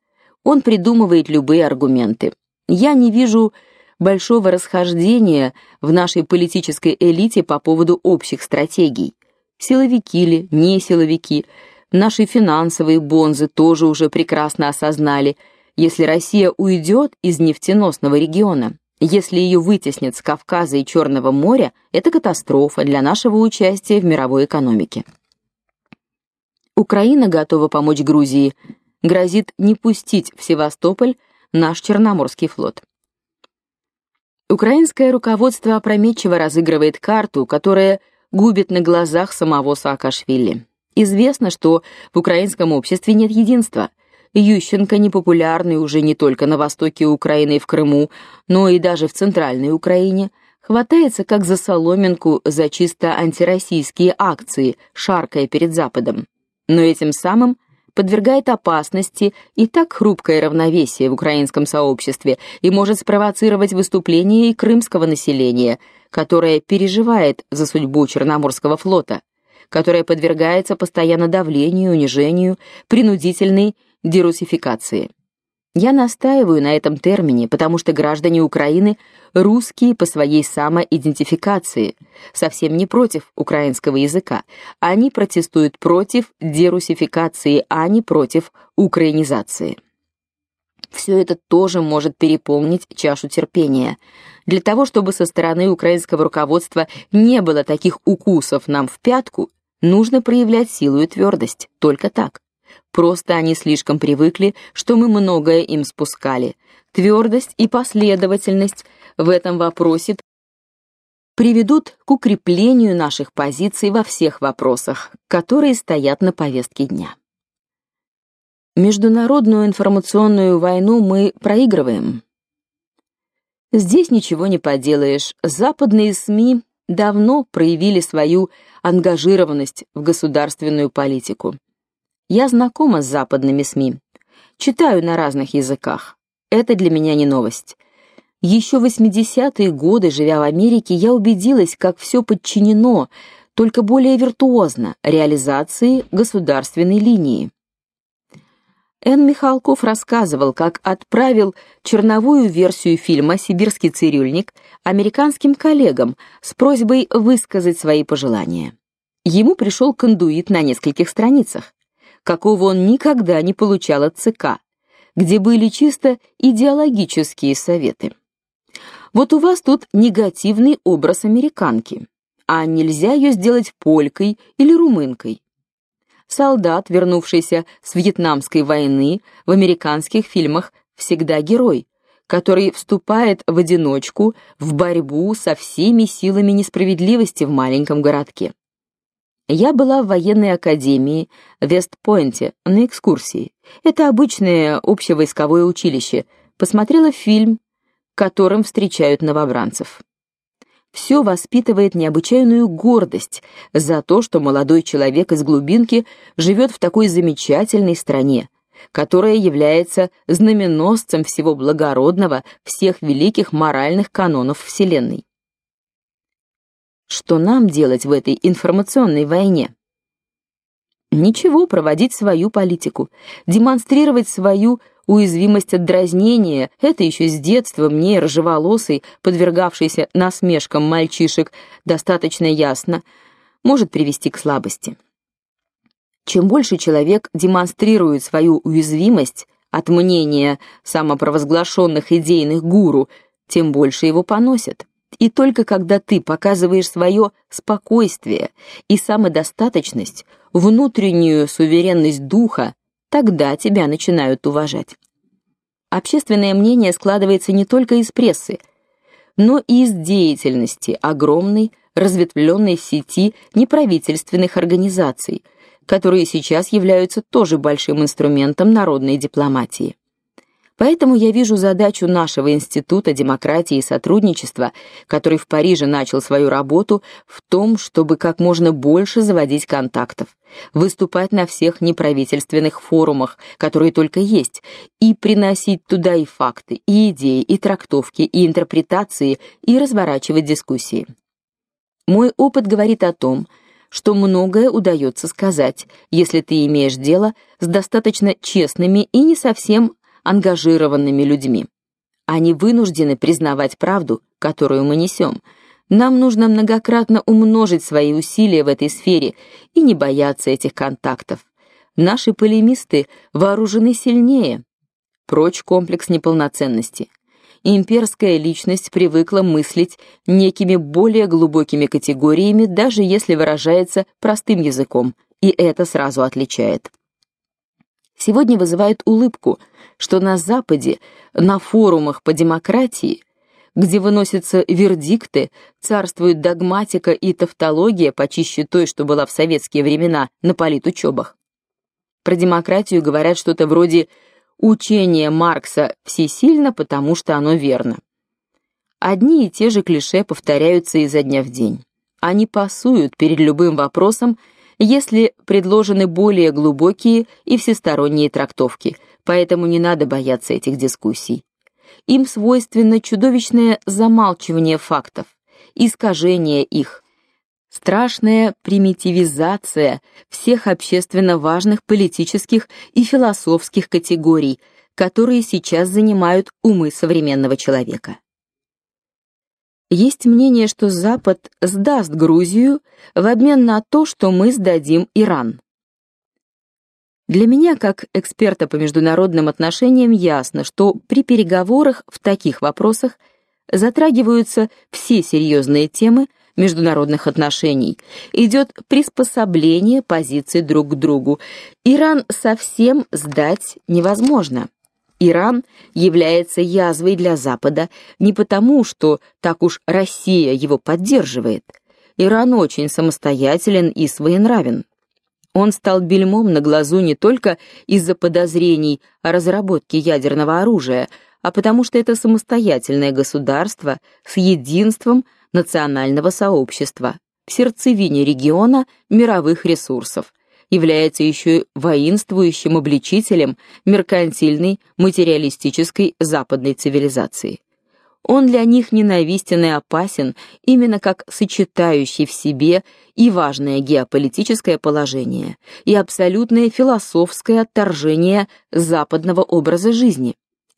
он придумывает любые аргументы. Я не вижу большого расхождения в нашей политической элите по поводу общих стратегий. Силовики ли, не силовики, наши финансовые бонзы тоже уже прекрасно осознали, если Россия уйдет из нефтеносного региона, если ее вытеснят с Кавказа и Черного моря, это катастрофа для нашего участия в мировой экономике. Украина готова помочь Грузии, грозит не пустить в Севастополь наш Черноморский флот. Украинское руководство опрометчиво разыгрывает карту, которая губит на глазах самого Саакашвили. Известно, что в украинском обществе нет единства. Ющенко непопулярный уже не только на востоке Украины и в Крыму, но и даже в центральной Украине, хватается как за соломинку за чисто антироссийские акции, шаркая перед Западом. Но этим самым подвергает опасности и так хрупкое равновесие в украинском сообществе и может спровоцировать выступление и крымского населения, которое переживает за судьбу Черноморского флота, которое подвергается постоянно давлению, унижению, принудительной дерусификации. Я настаиваю на этом термине, потому что граждане Украины русские по своей самоидентификации, совсем не против украинского языка. Они протестуют против дерусификации, а не против украинизации. Все это тоже может переполнить чашу терпения. Для того, чтобы со стороны украинского руководства не было таких укусов нам в пятку, нужно проявлять силу и твердость. Только так. Просто они слишком привыкли, что мы многое им спускали. Твердость и последовательность в этом вопросе приведут к укреплению наших позиций во всех вопросах, которые стоят на повестке дня. Международную информационную войну мы проигрываем. Здесь ничего не поделаешь. Западные СМИ давно проявили свою ангажированность в государственную политику. Я знакома с западными СМИ. Читаю на разных языках. Это для меня не новость. Еще в 80-е годы, живя в Америке, я убедилась, как все подчинено, только более виртуозно, реализации государственной линии. Н. Михалков рассказывал, как отправил черновую версию фильма Сибирский цирюльник американским коллегам с просьбой высказать свои пожелания. Ему пришел кондуит на нескольких страницах какого он никогда не получал от ЦК, где были чисто идеологические советы. Вот у вас тут негативный образ американки, а нельзя ее сделать полькой или румынкой. Солдат, вернувшийся с Вьетнамской войны, в американских фильмах всегда герой, который вступает в одиночку в борьбу со всеми силами несправедливости в маленьком городке. Я была в военной академии в Вестпойнте на экскурсии. Это обычное общевойсковое училище. Посмотрела фильм, которым встречают новобранцев. Все воспитывает необычайную гордость за то, что молодой человек из глубинки живет в такой замечательной стране, которая является знаменосцем всего благородного, всех великих моральных канонов вселенной. Что нам делать в этой информационной войне? Ничего, проводить свою политику, демонстрировать свою уязвимость от дразнения. Это еще с детства мне, рыжеволосый, подвергавшийся насмешкам мальчишек, достаточно ясно, может привести к слабости. Чем больше человек демонстрирует свою уязвимость от мнения самопровозглашенных идейных гуру, тем больше его поносят. И только когда ты показываешь свое спокойствие и самодостаточность, внутреннюю суверенность духа, тогда тебя начинают уважать. Общественное мнение складывается не только из прессы, но и из деятельности огромной разветвленной сети неправительственных организаций, которые сейчас являются тоже большим инструментом народной дипломатии. Поэтому я вижу задачу нашего института демократии и сотрудничества, который в Париже начал свою работу, в том, чтобы как можно больше заводить контактов, выступать на всех неправительственных форумах, которые только есть, и приносить туда и факты, и идеи, и трактовки, и интерпретации, и разворачивать дискуссии. Мой опыт говорит о том, что многое удается сказать, если ты имеешь дело с достаточно честными и не совсем ангажированными людьми. Они вынуждены признавать правду, которую мы несем. Нам нужно многократно умножить свои усилия в этой сфере и не бояться этих контактов. Наши полемисты вооружены сильнее. Прочь комплекс неполноценности. Имперская личность привыкла мыслить некими более глубокими категориями, даже если выражается простым языком, и это сразу отличает. Сегодня вызывает улыбку, что на западе, на форумах по демократии, где выносятся вердикты, царствует догматика и тавтология почище той, что была в советские времена на политучебах. Про демократию говорят что-то вроде «учение Маркса всесильно, потому что оно верно». Одни и те же клише повторяются изо дня в день. Они пасуют перед любым вопросом, если предложены более глубокие и всесторонние трактовки, поэтому не надо бояться этих дискуссий. Им свойственно чудовищное замалчивание фактов, искажение их, страшная примитивизация всех общественно важных политических и философских категорий, которые сейчас занимают умы современного человека. Есть мнение, что Запад сдаст Грузию в обмен на то, что мы сдадим Иран. Для меня, как эксперта по международным отношениям, ясно, что при переговорах в таких вопросах затрагиваются все серьезные темы, международных отношений. Идет приспособление позиций друг к другу. Иран совсем сдать невозможно. Иран является язвой для Запада не потому, что так уж Россия его поддерживает. Иран очень самостоятелен и своенравен. Он стал бельмом на глазу не только из-за подозрений о разработке ядерного оружия, а потому что это самостоятельное государство с единством национального сообщества в сердцевине региона мировых ресурсов, является еще воинствующим обличителем меркантильной материалистической западной цивилизации. Он для них ненавистен и опасен именно как сочетающий в себе и важное геополитическое положение, и абсолютное философское отторжение западного образа жизни,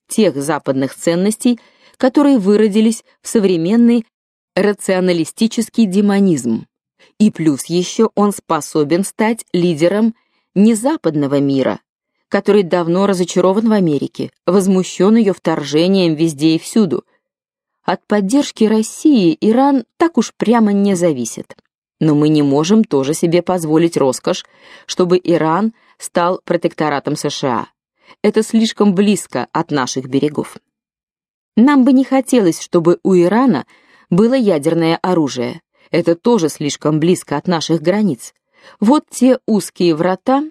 тех западных ценностей, которые выродились в современный рационалистический демонизм. И плюс еще он способен стать лидером не западного мира, который давно разочарован в Америке, возмущен ее вторжением везде и всюду. От поддержки России Иран так уж прямо не зависит. Но мы не можем тоже себе позволить роскошь, чтобы Иран стал протекторатом США. Это слишком близко от наших берегов. Нам бы не хотелось, чтобы у Ирана было ядерное оружие. Это тоже слишком близко от наших границ. Вот те узкие врата,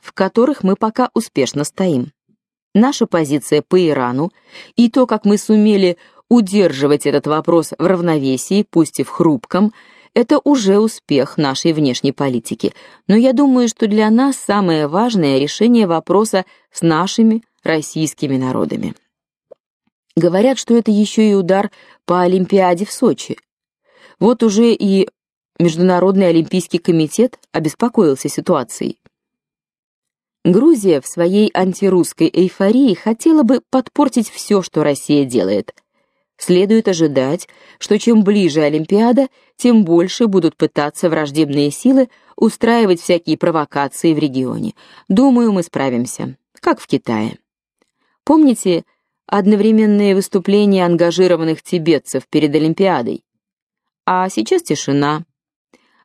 в которых мы пока успешно стоим. Наша позиция по Ирану и то, как мы сумели удерживать этот вопрос в равновесии, пусть и в хрупком, это уже успех нашей внешней политики. Но я думаю, что для нас самое важное решение вопроса с нашими российскими народами. Говорят, что это еще и удар по Олимпиаде в Сочи. Вот уже и Международный олимпийский комитет обеспокоился ситуацией. Грузия в своей антирусской эйфории хотела бы подпортить все, что Россия делает. Следует ожидать, что чем ближе Олимпиада, тем больше будут пытаться враждебные силы устраивать всякие провокации в регионе. Думаю, мы справимся, как в Китае. Помните, одновременные выступления ангажированных тибетцев перед Олимпиадой. А сейчас тишина.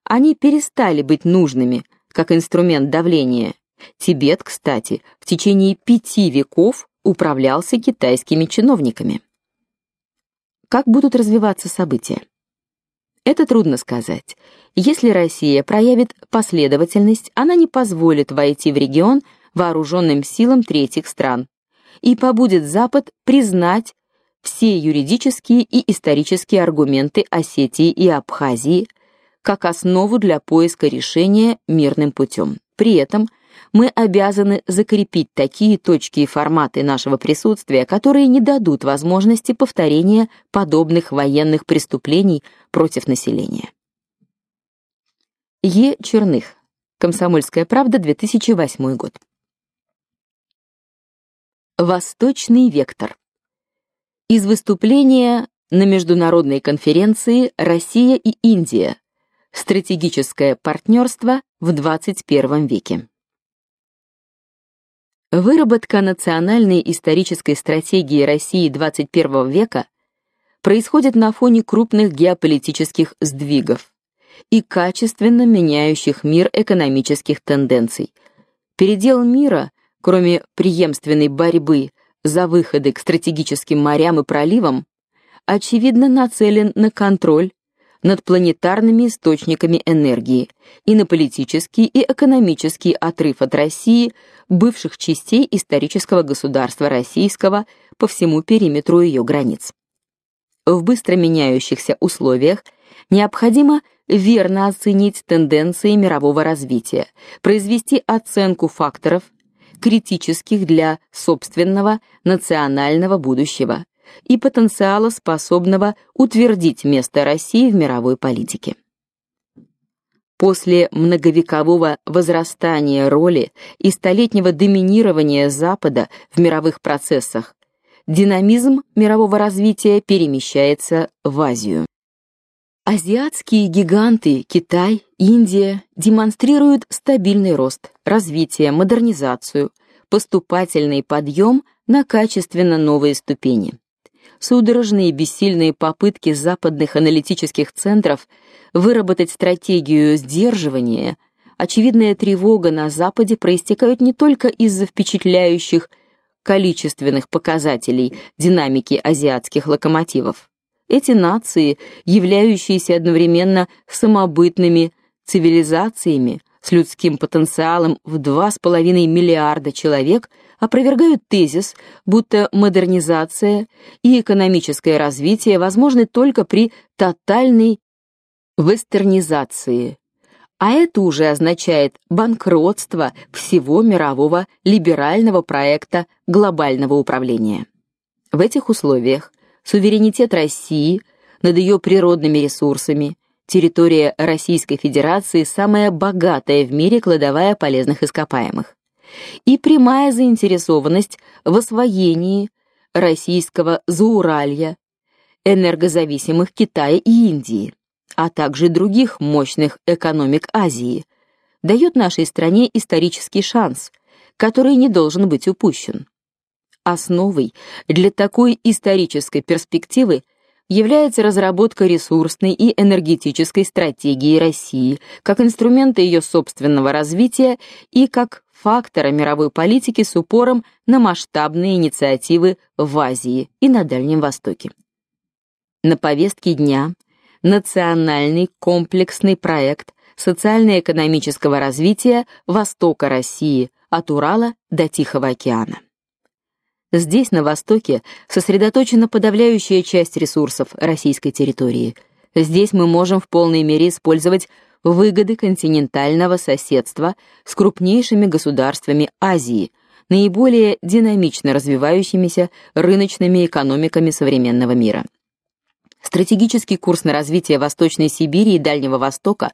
Они перестали быть нужными как инструмент давления. Тибет, кстати, в течение пяти веков управлялся китайскими чиновниками. Как будут развиваться события? Это трудно сказать. Если Россия проявит последовательность, она не позволит войти в регион вооруженным силам третьих стран, и побудет Запад признать все юридические и исторические аргументы Осетии и Абхазии как основу для поиска решения мирным путем. При этом мы обязаны закрепить такие точки и форматы нашего присутствия, которые не дадут возможности повторения подобных военных преступлений против населения. Е. Черных. Комсомольская правда, 2008 год. Восточный вектор. Из выступления на международной конференции Россия и Индия. Стратегическое партнерство в 21 веке. Выработка национальной исторической стратегии России 21 века происходит на фоне крупных геополитических сдвигов и качественно меняющих мир экономических тенденций. Передел мира, кроме преемственной борьбы за выходы к стратегическим морям и проливам, очевидно нацелен на контроль над планетарными источниками энергии и на политический и экономический отрыв от России бывших частей исторического государства российского по всему периметру ее границ. В быстро меняющихся условиях необходимо верно оценить тенденции мирового развития, произвести оценку факторов критических для собственного национального будущего и потенциала, способного утвердить место России в мировой политике. После многовекового возрастания роли и столетнего доминирования Запада в мировых процессах, динамизм мирового развития перемещается в Азию. Азиатские гиганты Китай, Индия демонстрируют стабильный рост, развитие, модернизацию, поступательный подъем на качественно новые ступени судорожные бессильные попытки западных аналитических центров выработать стратегию сдерживания, очевидная тревога на западе проистекают не только из-за впечатляющих количественных показателей динамики азиатских локомотивов. Эти нации, являющиеся одновременно самобытными цивилизациями с людским потенциалом в 2,5 миллиарда человек, опровергают тезис, будто модернизация и экономическое развитие возможны только при тотальной вестернизации. А это уже означает банкротство всего мирового либерального проекта глобального управления. В этих условиях суверенитет России над ее природными ресурсами, территория Российской Федерации самая богатая в мире кладовая полезных ископаемых и прямая заинтересованность в освоении российского Зауралья, энергозависимых Китая и Индии, а также других мощных экономик Азии, дает нашей стране исторический шанс, который не должен быть упущен. Основой для такой исторической перспективы является разработка ресурсной и энергетической стратегии России как инструмента ее собственного развития и как фактора мировой политики с упором на масштабные инициативы в Азии и на Дальнем Востоке. На повестке дня национальный комплексный проект социально-экономического развития Востока России от Урала до Тихого океана. Здесь, на востоке, сосредоточена подавляющая часть ресурсов российской территории. Здесь мы можем в полной мере использовать выгоды континентального соседства с крупнейшими государствами Азии, наиболее динамично развивающимися рыночными экономиками современного мира. Стратегический курс на развитие Восточной Сибири и Дальнего Востока,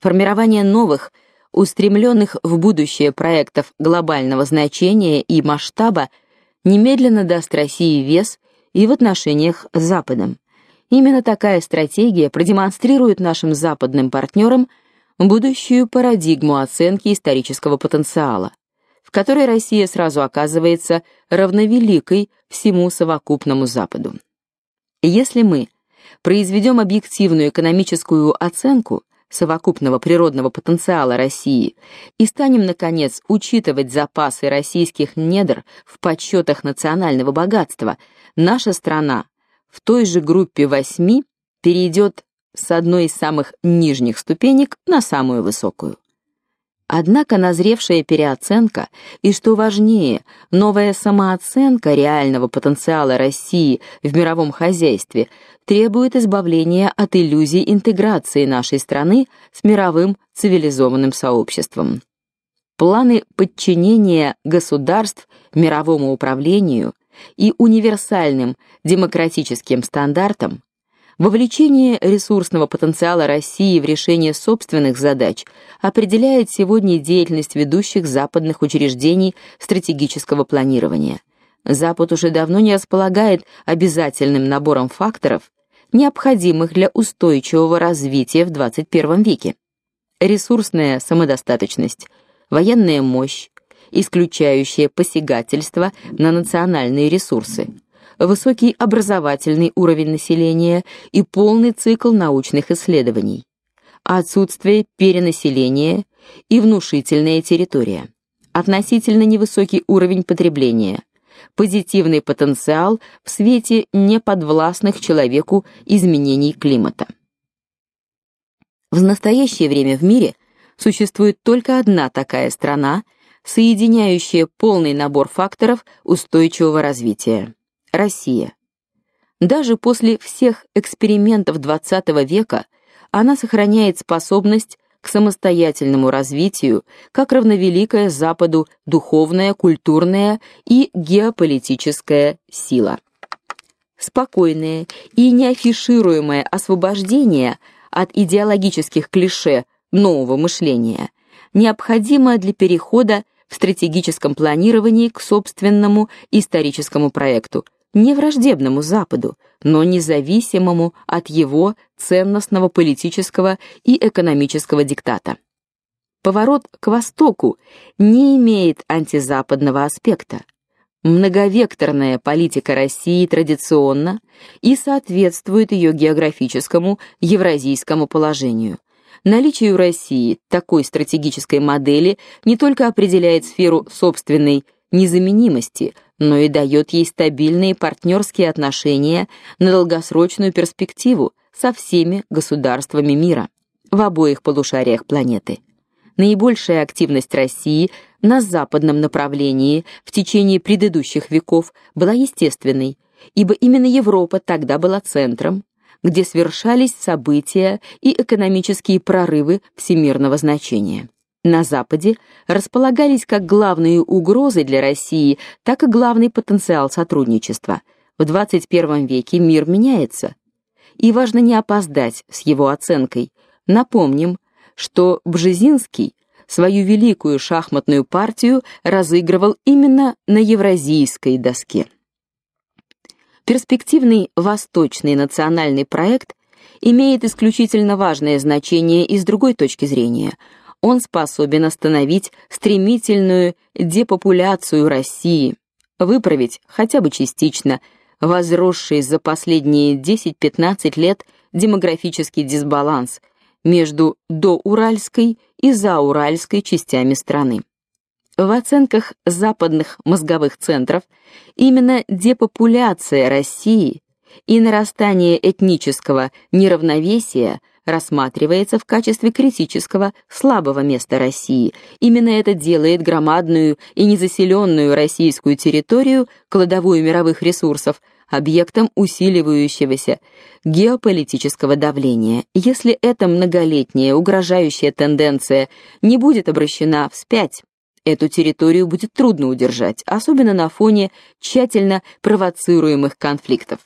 формирование новых, устремленных в будущее проектов глобального значения и масштаба немедленно даст России вес и в отношениях с Западом. Именно такая стратегия продемонстрирует нашим западным партнерам будущую парадигму оценки исторического потенциала, в которой Россия сразу оказывается равновеликой всему совокупному Западу. Если мы произведем объективную экономическую оценку совокупного природного потенциала России и станем наконец учитывать запасы российских недр в подсчетах национального богатства, наша страна в той же группе восьми перейдет с одной из самых нижних ступенек на самую высокую. Однако назревшая переоценка и, что важнее, новая самооценка реального потенциала России в мировом хозяйстве требует избавления от иллюзий интеграции нашей страны с мировым цивилизованным сообществом. Планы подчинения государств мировому управлению и универсальным демократическим стандартам, вовлечение ресурсного потенциала России в решение собственных задач определяет сегодня деятельность ведущих западных учреждений стратегического планирования, Запад уже давно не располагает обязательным набором факторов, необходимых для устойчивого развития в 21 веке. Ресурсная самодостаточность, военная мощь, исключающая посягательство на национальные ресурсы, высокий образовательный уровень населения и полный цикл научных исследований, отсутствие перенаселения и внушительная территория, относительно невысокий уровень потребления, позитивный потенциал в свете неподвластных человеку изменений климата. В настоящее время в мире существует только одна такая страна, соединяющая полный набор факторов устойчивого развития Россия. Даже после всех экспериментов XX века она сохраняет способность к самостоятельному развитию, как равновеликая Западу духовная, культурная и геополитическая сила. Спокойное и неафишируемое освобождение от идеологических клише нового мышления необходимо для перехода в стратегическом планировании к собственному историческому проекту, не враждебному Западу, но независимому от его ценностного политического и экономического диктата. Поворот к востоку не имеет антизападного аспекта. Многовекторная политика России традиционна и соответствует ее географическому евразийскому положению. Наличие у России такой стратегической модели не только определяет сферу собственной незаменимости, но и дает ей стабильные партнерские отношения на долгосрочную перспективу со всеми государствами мира в обоих полушариях планеты. Наибольшая активность России на западном направлении в течение предыдущих веков была естественной, ибо именно Европа тогда была центром, где совершались события и экономические прорывы всемирного значения на Западе располагались как главные угрозы для России, так и главный потенциал сотрудничества. В 21 веке мир меняется, и важно не опоздать с его оценкой. Напомним, что Бжезинский свою великую шахматную партию разыгрывал именно на евразийской доске. Перспективный восточный национальный проект имеет исключительно важное значение и с другой точки зрения – он способен остановить стремительную депопуляцию России, выправить хотя бы частично возросший за последние 10-15 лет демографический дисбаланс между доуральской и зауральской частями страны. В оценках западных мозговых центров именно депопуляция России и нарастание этнического неравновесия рассматривается в качестве критического, слабого места России. Именно это делает громадную и незаселенную российскую территорию, кладовую мировых ресурсов, объектом усиливающегося геополитического давления. Если эта многолетняя угрожающая тенденция не будет обращена вспять, эту территорию будет трудно удержать, особенно на фоне тщательно провоцируемых конфликтов.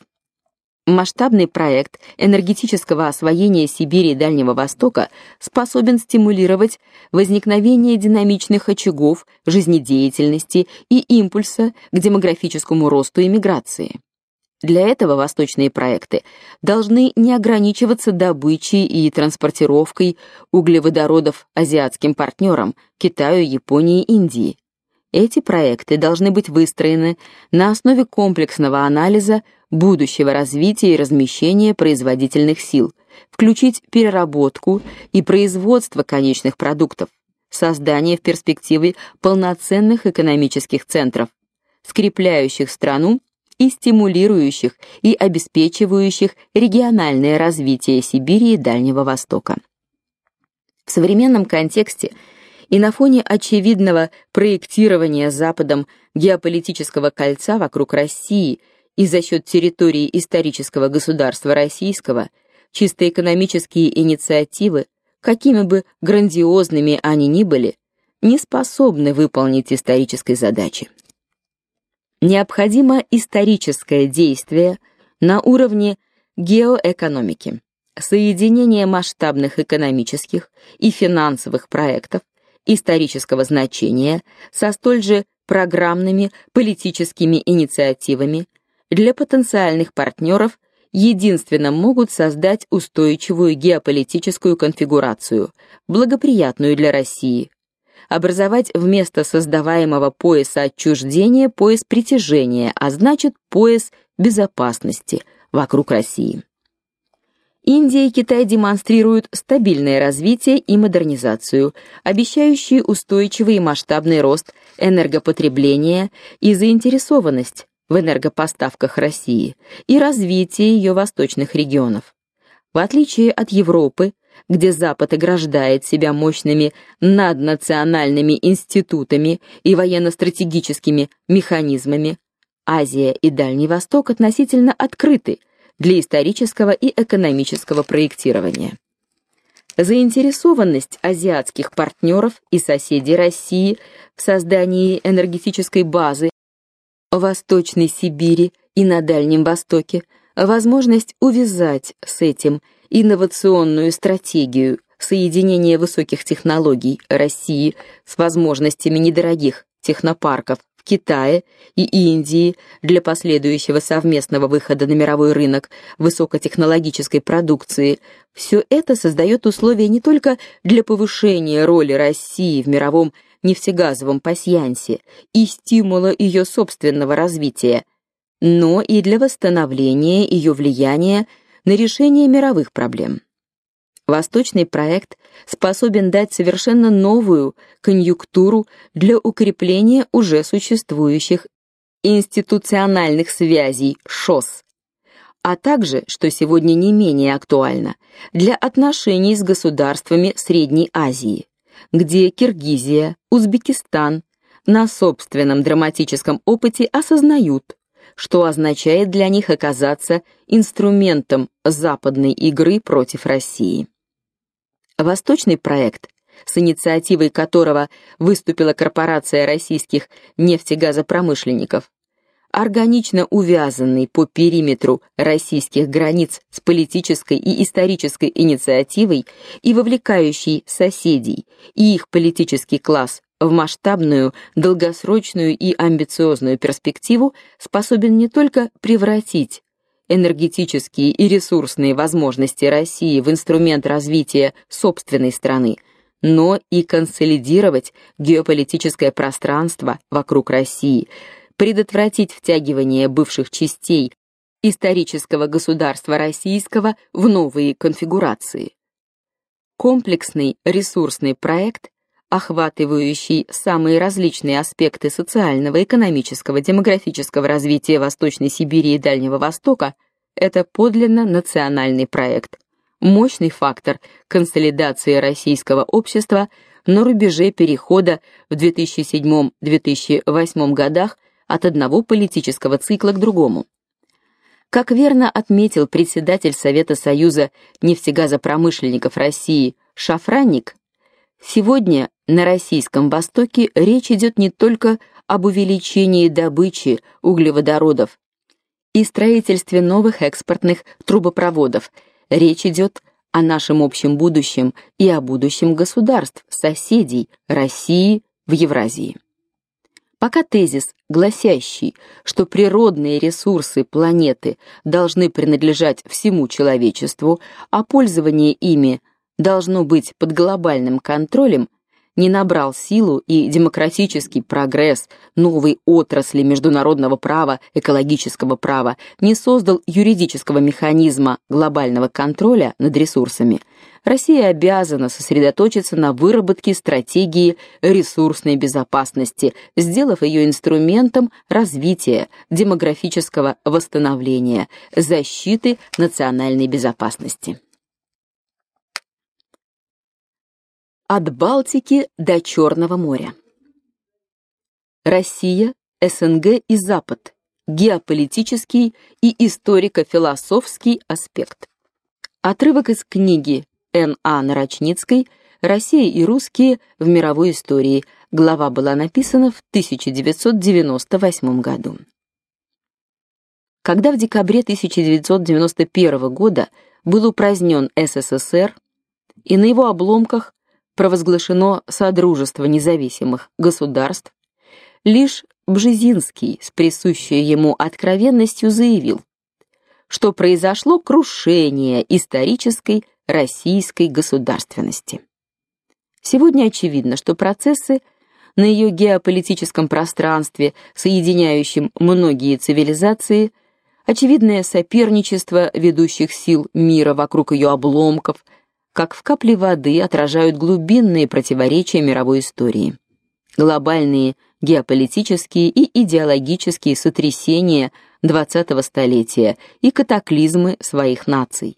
Масштабный проект энергетического освоения Сибири и Дальнего Востока способен стимулировать возникновение динамичных очагов жизнедеятельности и импульса к демографическому росту и миграции. Для этого восточные проекты должны не ограничиваться добычей и транспортировкой углеводородов азиатским партнерам Китаю, Японии, Индии. Эти проекты должны быть выстроены на основе комплексного анализа будущего развития и размещения производительных сил, включить переработку и производство конечных продуктов, создание в перспективе полноценных экономических центров, скрепляющих страну и стимулирующих и обеспечивающих региональное развитие Сибири и Дальнего Востока. В современном контексте и на фоне очевидного проектирования Западом геополитического кольца вокруг России – и за счет территории исторического государства российского чисто экономические инициативы, какими бы грандиозными они ни были, не способны выполнить исторической задачи. Необходимо историческое действие на уровне геоэкономики, соединение масштабных экономических и финансовых проектов исторического значения со столь же программными политическими инициативами для потенциальных партнеров единственно могут создать устойчивую геополитическую конфигурацию, благоприятную для России, образовать вместо создаваемого пояса отчуждения пояс притяжения, а значит, пояс безопасности вокруг России. Индия и Китай демонстрируют стабильное развитие и модернизацию, обещающие устойчивый и масштабный рост энергопотребления и заинтересованность в энергопоставках России и развитие ее восточных регионов. В отличие от Европы, где Запад ограждает себя мощными наднациональными институтами и военно-стратегическими механизмами, Азия и Дальний Восток относительно открыты для исторического и экономического проектирования. Заинтересованность азиатских партнеров и соседей России в создании энергетической базы в Восточной Сибири и на Дальнем Востоке, возможность увязать с этим инновационную стратегию соединения высоких технологий России с возможностями недорогих технопарков в Китае и Индии для последующего совместного выхода на мировой рынок высокотехнологической продукции, все это создает условия не только для повышения роли России в мировом нефтегазовом пасьянсе и стимула ее собственного развития, но и для восстановления ее влияния на решение мировых проблем. Восточный проект способен дать совершенно новую конъюнктуру для укрепления уже существующих институциональных связей ШОС, а также, что сегодня не менее актуально, для отношений с государствами Средней Азии, где Киргизия, Узбекистан на собственном драматическом опыте осознают, что означает для них оказаться инструментом западной игры против России. Восточный проект, с инициативой которого выступила корпорация российских нефтегазопромышленников, органично увязанный по периметру российских границ с политической и исторической инициативой и вовлекающий соседей и их политический класс в масштабную, долгосрочную и амбициозную перспективу способен не только превратить энергетические и ресурсные возможности России в инструмент развития собственной страны, но и консолидировать геополитическое пространство вокруг России, предотвратить втягивание бывших частей исторического государства российского в новые конфигурации. Комплексный ресурсный проект охватывающий самые различные аспекты социального, экономического, демографического развития Восточной Сибири и Дальнего Востока, это подлинно национальный проект, мощный фактор консолидации российского общества на рубеже перехода в 2007-2008 годах от одного политического цикла к другому. Как верно отметил председатель Совета Союза нефтегазопромышленников России Шафранник, сегодня на Российском Востоке речь идет не только об увеличении добычи углеводородов и строительстве новых экспортных трубопроводов. Речь идет о нашем общем будущем и о будущем государств, соседей России в Евразии. Пока тезис, гласящий, что природные ресурсы планеты должны принадлежать всему человечеству, а пользование ими должно быть под глобальным контролем, не набрал силу и демократический прогресс новой отрасли международного права, экологического права, не создал юридического механизма глобального контроля над ресурсами, Россия обязана сосредоточиться на выработке стратегии ресурсной безопасности, сделав ее инструментом развития, демографического восстановления, защиты национальной безопасности. От Балтики до Черного моря. Россия, СНГ и Запад. Геополитический и историко-философский аспект. Отрывок из книги Н.А. Нарочницкой Россия и русские в мировой истории. Глава была написана в 1998 году. Когда в декабре 1991 года был упразднен СССР, и на его обломках провозглашено Содружество независимых государств, Лишь Бжезинский с присущей ему откровенностью заявил, что произошло крушение исторической российской государственности. Сегодня очевидно, что процессы на ее геополитическом пространстве, соединяющем многие цивилизации, очевидное соперничество ведущих сил мира вокруг ее обломков, как в капле воды отражают глубинные противоречия мировой истории. Глобальные геополитические и идеологические сотрясения XX столетия и катаклизмы своих наций.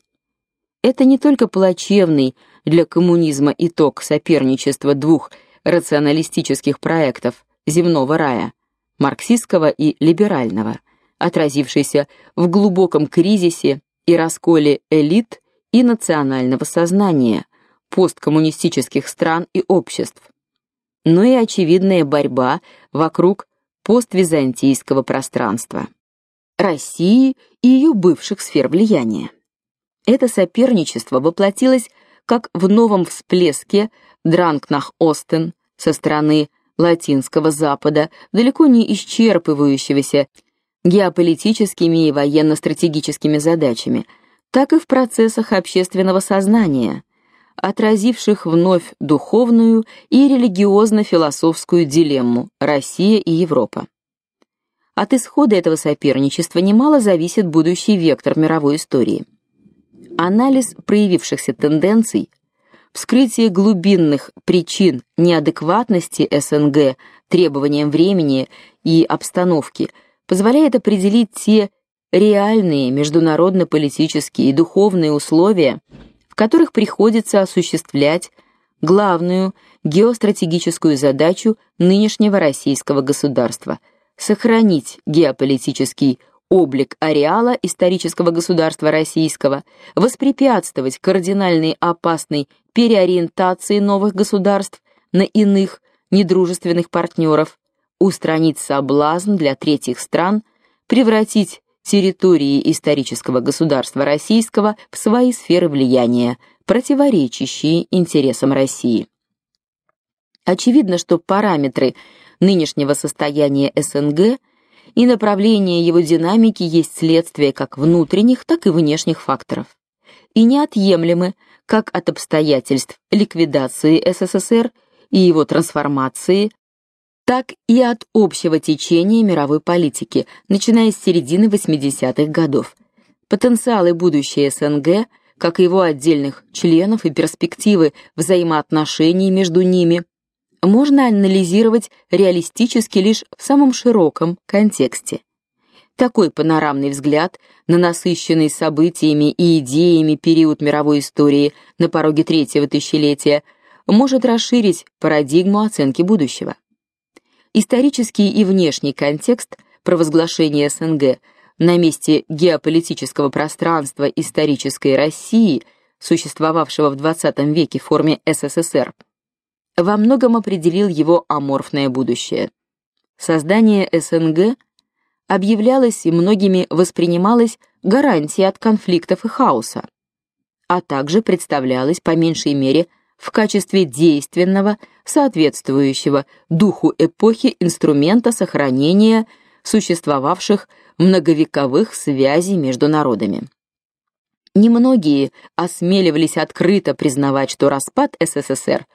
Это не только плачевный для коммунизма итог соперничества двух рационалистических проектов земного рая, марксистского и либерального, отразившийся в глубоком кризисе и расколе элит и национального сознания посткоммунистических стран и обществ, но и очевидная борьба вокруг поствизантийского пространства России и ее бывших сфер влияния. Это соперничество воплотилось как в новом всплеске Дранкнах-Остен со стороны латинского запада, далеко не исчерпывающегося геополитическими и военно-стратегическими задачами, так и в процессах общественного сознания, отразивших вновь духовную и религиозно-философскую дилемму Россия и Европа. От исхода этого соперничества немало зависит будущий вектор мировой истории. Анализ проявившихся тенденций, вскрытие глубинных причин неадекватности СНГ требованиям времени и обстановки позволяет определить те реальные международно-политические и духовные условия, в которых приходится осуществлять главную геостратегическую задачу нынешнего российского государства сохранить геополитический облик ареала исторического государства российского, воспрепятствовать кардинальной опасной переориентации новых государств на иных недружественных партнеров, устранить соблазн для третьих стран превратить территории исторического государства российского в свои сферы влияния, противоречащие интересам России. Очевидно, что параметры нынешнего состояния СНГ – и направление его динамики есть следствие как внутренних, так и внешних факторов. И неотъемлемы как от обстоятельств ликвидации СССР и его трансформации, так и от общего течения мировой политики, начиная с середины 80-х годов. Потенциалы будущее СНГ, как и его отдельных членов и перспективы взаимоотношений между ними – можно анализировать реалистически лишь в самом широком контексте. Такой панорамный взгляд на насыщенный событиями и идеями период мировой истории на пороге третьего тысячелетия может расширить парадигму оценки будущего. Исторический и внешний контекст провозглашения СНГ на месте геополитического пространства исторической России, существовавшего в XX веке в форме СССР, во многом определил его аморфное будущее. Создание СНГ объявлялось и многими воспринималось гарантией от конфликтов и хаоса, а также представлялось по меньшей мере в качестве действенного, соответствующего духу эпохи инструмента сохранения существовавших многовековых связей между народами. Немногие осмеливались открыто признавать, что распад СССР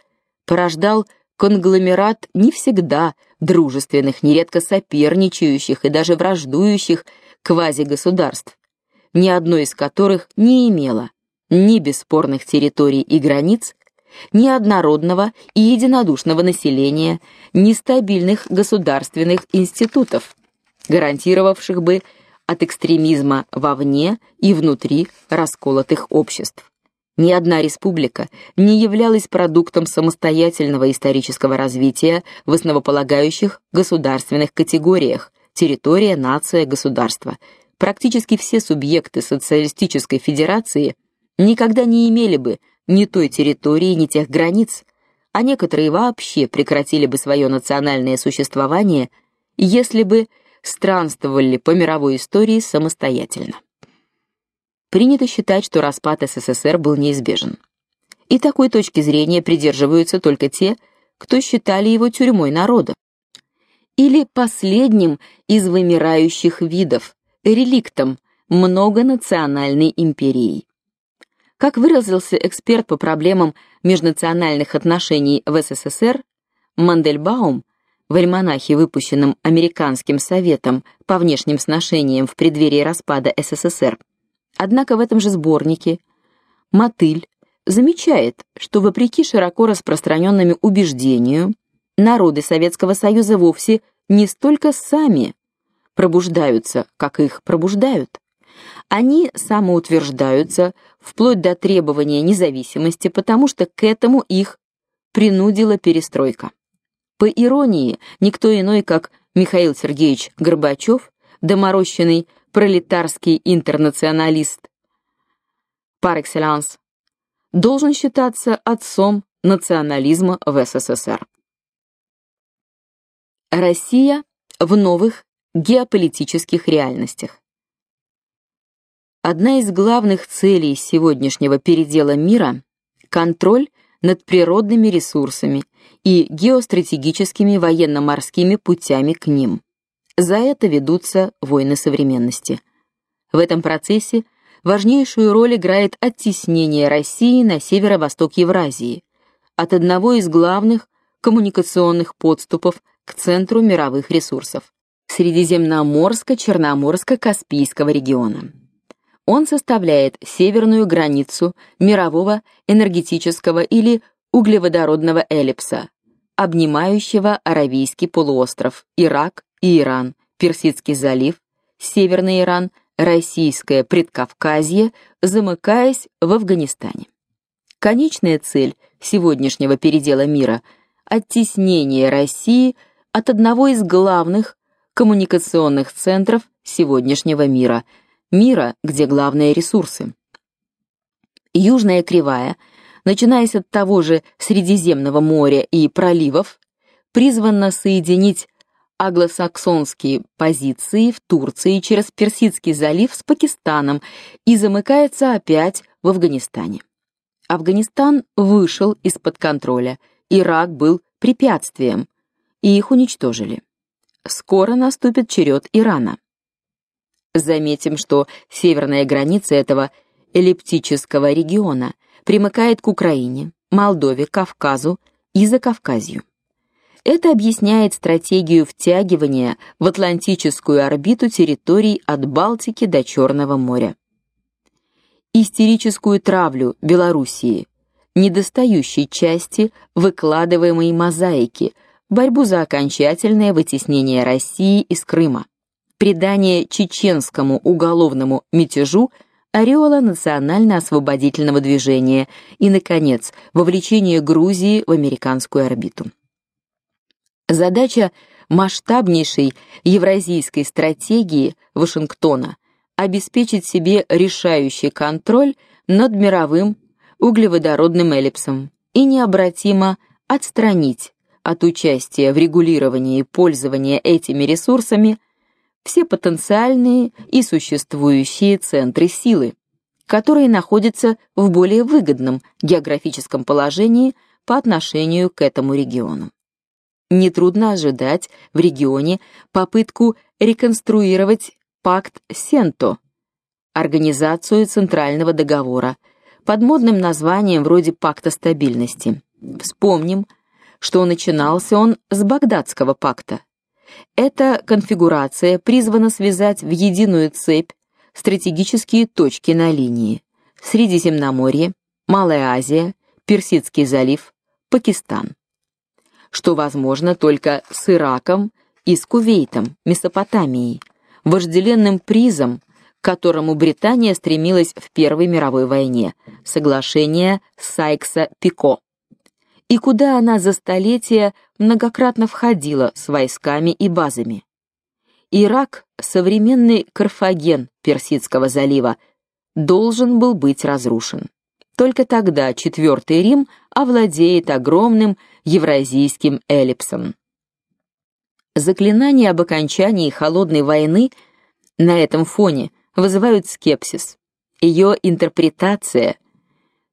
порождал конгломерат не всегда дружественных, нередко соперничающих и даже враждующих квазигосударств, ни одно из которых не имело ни бесспорных территорий и границ, ни однородного и единодушного населения, ни стабильных государственных институтов, гарантировавших бы от экстремизма вовне и внутри расколотых обществ. Ни одна республика не являлась продуктом самостоятельного исторического развития в основополагающих государственных категориях: территория, нация, государство. Практически все субъекты социалистической федерации никогда не имели бы ни той территории, ни тех границ, а некоторые вообще прекратили бы свое национальное существование, если бы странствовали по мировой истории самостоятельно. Принято считать, что распад СССР был неизбежен. И такой точки зрения придерживаются только те, кто считали его тюрьмой народа. или последним из вымирающих видов, реликтом многонациональной империи. Как выразился эксперт по проблемам межнациональных отношений в СССР Мандельбаум в альманахе, выпущенном Американским советом по внешним сношениям в преддверии распада СССР. Однако в этом же сборнике Мотыль замечает, что вопреки широко распространенному убеждению, народы Советского Союза вовсе не столько сами пробуждаются, как их пробуждают. Они самоутверждаются вплоть до требования независимости, потому что к этому их принудила перестройка. По иронии, никто иной, как Михаил Сергеевич Горбачев, доморощенный пролетарский интернационалист par excellence, должен считаться отцом национализма в СССР. Россия в новых геополитических реальностях. Одна из главных целей сегодняшнего передела мира контроль над природными ресурсами и геостратегическими военно-морскими путями к ним. За это ведутся войны современности. В этом процессе важнейшую роль играет оттеснение России на северо-восток Евразии, от одного из главных коммуникационных подступов к центру мировых ресурсов Средиземноморско-Черноморско-Каспийского региона. Он составляет северную границу мирового энергетического или углеводородного эллипса, обнимающего Аравийский полуостров, Ирак и Иран, Персидский залив, Северный Иран, Российское Предкавказье, замыкаясь в Афганистане. Конечная цель сегодняшнего передела мира оттеснение России от одного из главных коммуникационных центров сегодняшнего мира мира, где главные ресурсы. Южная кривая, начиная от того же Средиземного моря и проливов, призвана соединить англосаксонские позиции в Турции через Персидский залив с Пакистаном и замыкается опять в Афганистане. Афганистан вышел из-под контроля, Ирак был препятствием, и их уничтожили. Скоро наступит черед Ирана. Заметим, что северная граница этого эллиптического региона примыкает к Украине, Молдове, Кавказу и Закавказью. Это объясняет стратегию втягивания в атлантическую орбиту территорий от Балтики до Черного моря. Истерическую травлю Белоруссии, недостающей части выкладываемой мозаики, борьбу за окончательное вытеснение России из Крыма придание чеченскому уголовному мятежу ореола национально-освободительного движения и наконец, вовлечение Грузии в американскую орбиту. Задача масштабнейшей евразийской стратегии Вашингтона обеспечить себе решающий контроль над мировым углеводородным эллипсом и необратимо отстранить от участия в регулировании и пользовании этими ресурсами все потенциальные и существующие центры силы, которые находятся в более выгодном географическом положении по отношению к этому региону. Нетрудно ожидать в регионе попытку реконструировать пакт Сенто, организацию центрального договора, под модным названием вроде пакта стабильности. Вспомним, что начинался он с Багдадского пакта, эта конфигурация призвана связать в единую цепь стратегические точки на линии: Средиземноморье, Малая Азия, Персидский залив, Пакистан. Что возможно только с Ираком и с Кувейтом, Месопотамией, вожделенным призом, к которому Британия стремилась в Первой мировой войне, соглашение Сайкса-Пико и куда она за столетия многократно входила с войсками и базами. Ирак, современный Карфаген Персидского залива, должен был быть разрушен. Только тогда Четвертый Рим овладеет огромным евразийским эллипсом. Заклинания об окончании холодной войны на этом фоне вызывают скепсис. Ее интерпретация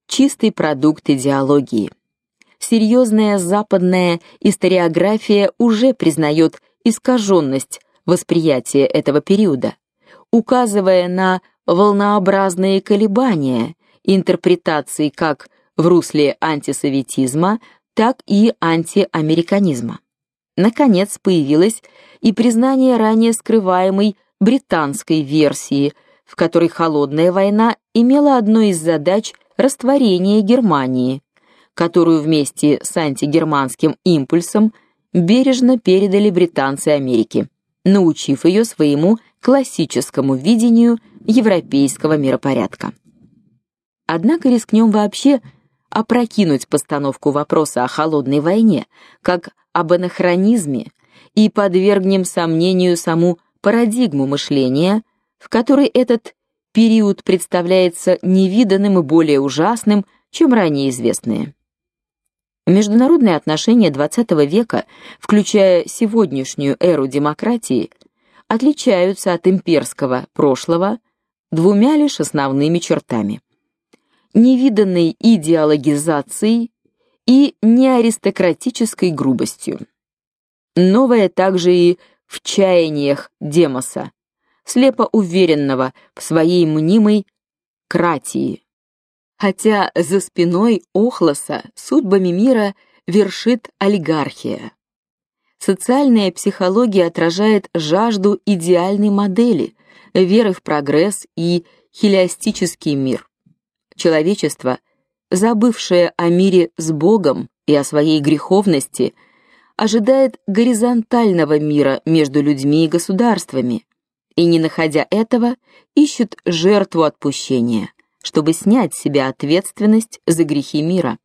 чистый продукт идеологии серьезная западная историография уже признает искаженность восприятия этого периода, указывая на волнообразные колебания интерпретации как в русле антисоветизма, так и антиамериканизма. Наконец появилось и признание ранее скрываемой британской версии, в которой холодная война имела одной из задач растворение Германии, которую вместе с антигерманским импульсом бережно передали британцы Америке, научив ее своему классическому видению европейского миропорядка. Однако рискнем вообще опрокинуть постановку вопроса о холодной войне как об анахронизме и подвергнем сомнению саму парадигму мышления, в которой этот период представляется невиданным и более ужасным, чем ранее известные. Международные отношения XX века, включая сегодняшнюю эру демократии, отличаются от имперского прошлого двумя лишь основными чертами: невиданной идеологизацией и неаристократической грубостью. Новое также и в чаяниях Демоса, слепо уверенного в своей мнимой кратии. Хотя за спиной Охлоса судьбами мира вершит олигархия. Социальная психология отражает жажду идеальной модели, веры в прогресс и хелиастический мир. Человечество, забывшее о мире с Богом и о своей греховности, ожидает горизонтального мира между людьми и государствами, и не находя этого, ищет жертву отпущения, чтобы снять с себя ответственность за грехи мира.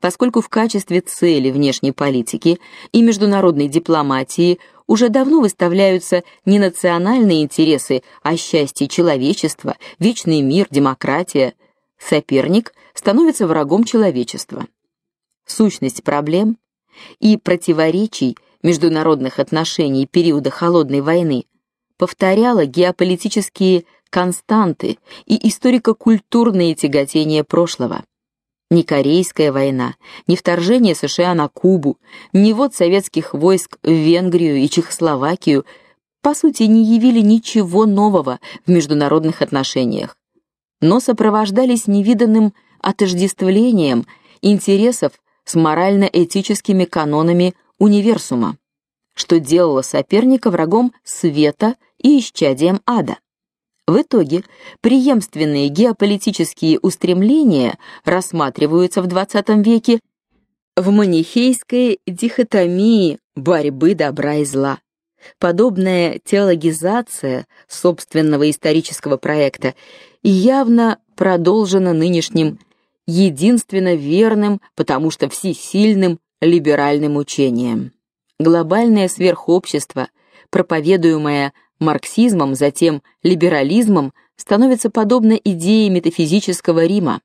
Поскольку в качестве цели внешней политики и международной дипломатии уже давно выставляются не национальные интересы, а счастье человечества, вечный мир, демократия, соперник становится врагом человечества. Сущность проблем и противоречий международных отношений периода холодной войны повторяла геополитические константы и историко-культурные тяготения прошлого. Ни Корейская война, ни вторжение США на Кубу, ни ввод советских войск в Венгрию и Чехословакию по сути не явили ничего нового в международных отношениях, но сопровождались невиданным отождествлением интересов с морально-этическими канонами универсума, что делало соперника врагом света и исчадием ада. В итоге преемственные геополитические устремления рассматриваются в XX веке в манихейской дихотомии борьбы добра и зла. Подобная теологизация собственного исторического проекта явно продолжена нынешним единственно верным, потому что всесильным либеральным учением. Глобальное сверхобщество, проповедуемое марксизмом, затем либерализмом, становится подобно идее метафизического Рима,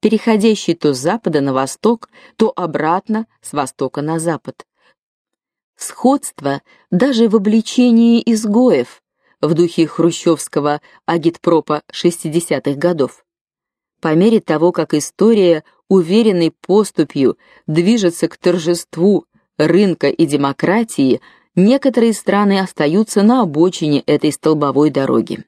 переходящей то с запада на восток, то обратно с востока на запад. Сходство даже в обличении изгоев в духе хрущевского агитпропа 60-х годов. По мере того, как история уверенной поступью движется к торжеству рынка и демократии, некоторые страны остаются на обочине этой столбовой дороги.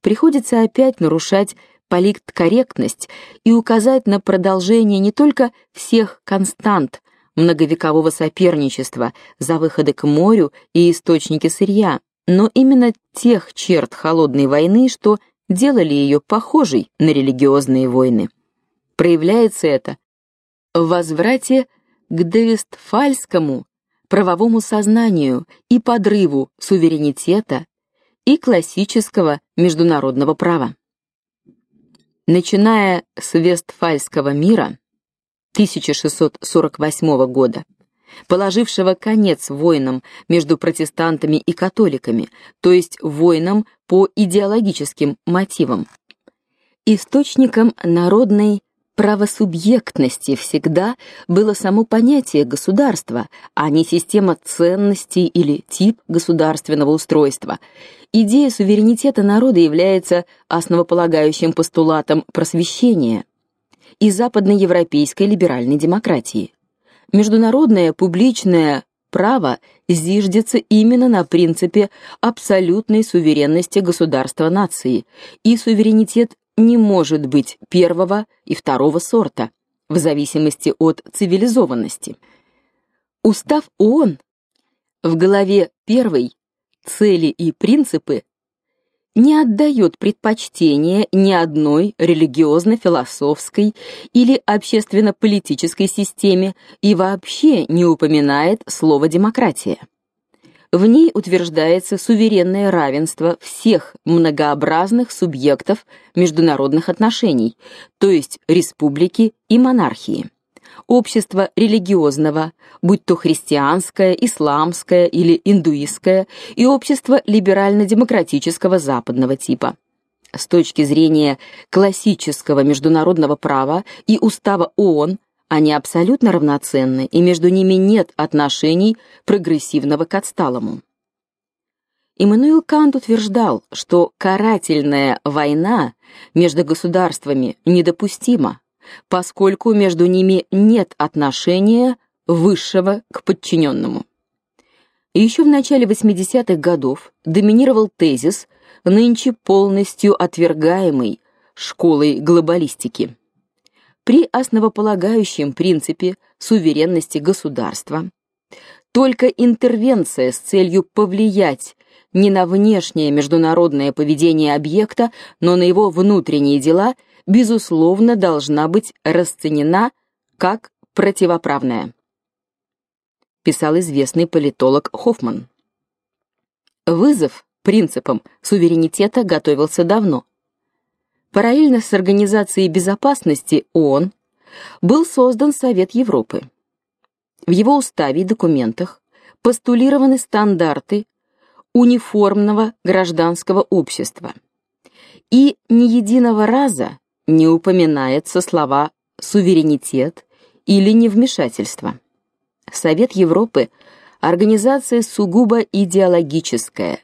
Приходится опять нарушать политкорректность и указать на продолжение не только всех констант многовекового соперничества за выходы к морю и источники сырья, но именно тех черт холодной войны, что делали ее похожей на религиозные войны. Проявляется это в возврате к девестфальскому правовому сознанию и подрыву суверенитета и классического международного права. Начиная с Вестфальского мира 1648 года, положившего конец войнам между протестантами и католиками, то есть войнам по идеологическим мотивам. Источником народной правосубъектности всегда было само понятие государства, а не система ценностей или тип государственного устройства. Идея суверенитета народа является основополагающим постулатом просвещения и западноевропейской либеральной демократии. Международная публичная право зиждется именно на принципе абсолютной суверенности государства нации, и суверенитет не может быть первого и второго сорта в зависимости от цивилизованности. Устав ООН в главе 1 цели и принципы не отдает предпочтения ни одной религиозно-философской или общественно-политической системе и вообще не упоминает слово демократия. В ней утверждается суверенное равенство всех многообразных субъектов международных отношений, то есть республики и монархии общество религиозного, будь то христианское, исламское или индуистское, и общество либерально-демократического западного типа. С точки зрения классического международного права и устава ООН они абсолютно равноценны, и между ними нет отношений прогрессивного к отсталому. Иммануил Кант утверждал, что карательная война между государствами недопустима, поскольку между ними нет отношения высшего к подчиненному. Еще в начале 80-х годов доминировал тезис, нынче полностью отвергаемый школой глобалистики. При основополагающем принципе суверенности государства только интервенция с целью повлиять не на внешнее международное поведение объекта, но на его внутренние дела – безусловно, должна быть расценена как противоправная, писал известный политолог Хоффман. Вызов принципам суверенитета готовился давно. Параллельно с Организацией безопасности ООН был создан Совет Европы. В его уставе и документах постулированы стандарты униформного гражданского общества. И ни единого раза не упоминается слова суверенитет или невмешательство. Совет Европы организация сугубо идеологическая,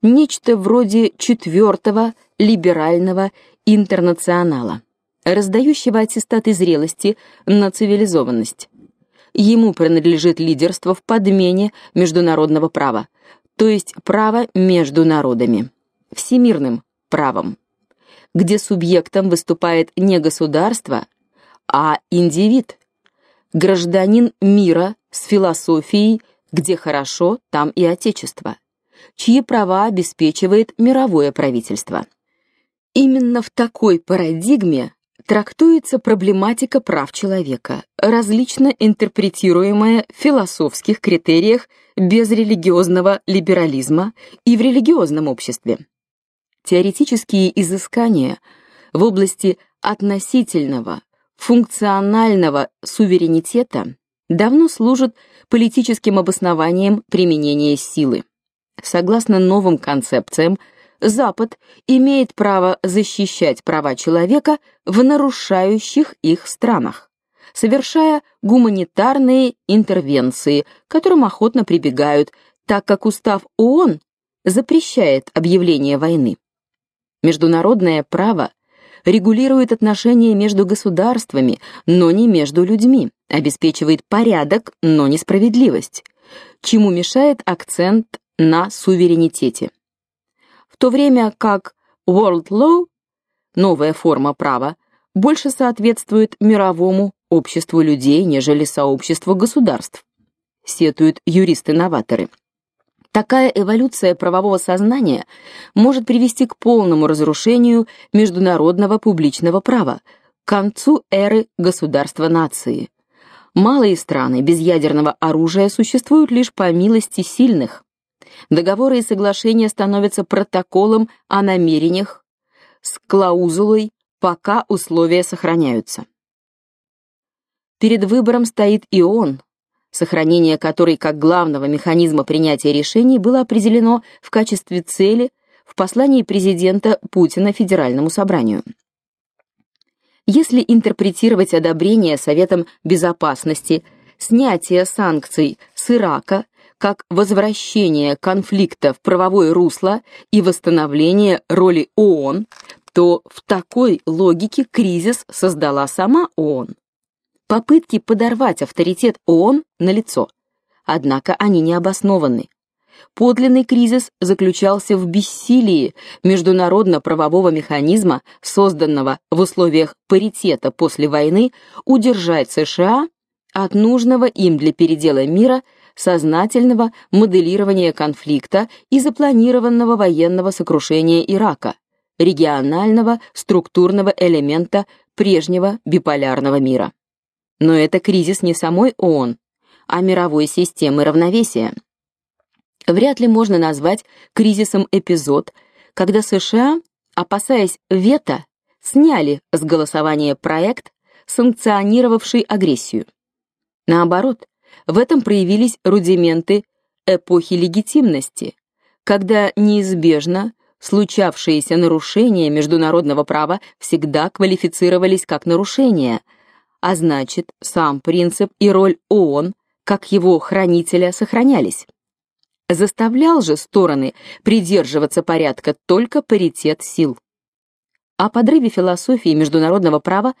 нечто вроде четвертого либерального интернационала, раздающего аттестаты зрелости на цивилизованность. Ему принадлежит лидерство в подмене международного права, то есть права между народами, всемирным правом где субъектом выступает не государство, а индивид, гражданин мира с философией, где хорошо, там и отечество, чьи права обеспечивает мировое правительство. Именно в такой парадигме трактуется проблематика прав человека, различно интерпретируемая в философских критериях безрелигиозного либерализма и в религиозном обществе. Теоретические изыскания в области относительного функционального суверенитета давно служат политическим обоснованием применения силы. Согласно новым концепциям, Запад имеет право защищать права человека в нарушающих их странах, совершая гуманитарные интервенции, к которым охотно прибегают, так как устав ООН запрещает объявление войны. Международное право регулирует отношения между государствами, но не между людьми, обеспечивает порядок, но не справедливость, чему мешает акцент на суверенитете. В то время как world law, новая форма права, больше соответствует мировому обществу людей, нежели сообществу государств, сетуют юристы-новаторы. Такая эволюция правового сознания может привести к полному разрушению международного публичного права, к концу эры государства-нации. Малые страны без ядерного оружия существуют лишь по милости сильных. Договоры и соглашения становятся протоколом о намерениях с клаузулой, пока условия сохраняются. Перед выбором стоит и он, сохранение которой как главного механизма принятия решений было определено в качестве цели в послании президента Путина Федеральному собранию. Если интерпретировать одобрение Советом безопасности снятие санкций с Ирака как возвращение конфликта в правовое русло и восстановление роли ООН, то в такой логике кризис создала сама ООН. Попытки подорвать авторитет ООН налицо. однако они не обоснованы. Подлинный кризис заключался в бессилии международно-правового механизма, созданного в условиях паритета после войны, удержать США от нужного им для передела мира сознательного моделирования конфликта и запланированного военного сокрушения Ирака, регионального структурного элемента прежнего биполярного мира. Но это кризис не самой ООН, а мировой системы равновесия. Вряд ли можно назвать кризисом эпизод, когда США, опасаясь вето, сняли с голосования проект, санкционировавший агрессию. Наоборот, в этом проявились рудименты эпохи легитимности, когда неизбежно случавшиеся нарушения международного права всегда квалифицировались как нарушения, а значит, сам принцип и роль ООН как его хранителя сохранялись. Заставлял же стороны придерживаться порядка только паритет сил. О подрыве философии международного права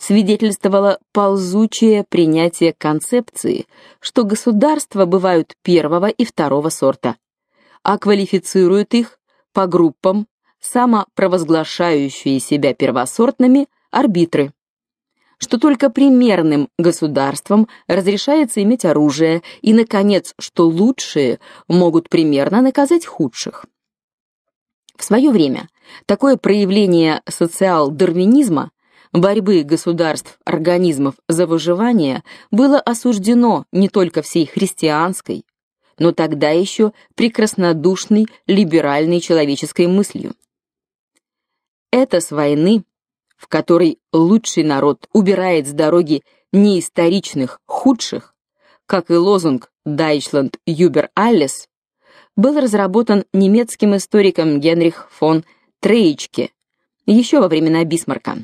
свидетельствовало ползучее принятие концепции, что государства бывают первого и второго сорта, а квалифицируют их по группам самопровозглашающие себя первосортными арбитры что только примерным государствам разрешается иметь оружие, и наконец, что лучшие могут примерно наказать худших. В свое время такое проявление социал-дарвинизма борьбы государств, организмов за выживание было осуждено не только всей христианской, но тогда еще прекраснодушной либеральной человеческой мыслью. Это с войны в которой лучший народ убирает с дороги неисторичных худших, как и лозунг Deutschland über alles, был разработан немецким историком Генрих фон Трейчке еще во времена Бисмарка.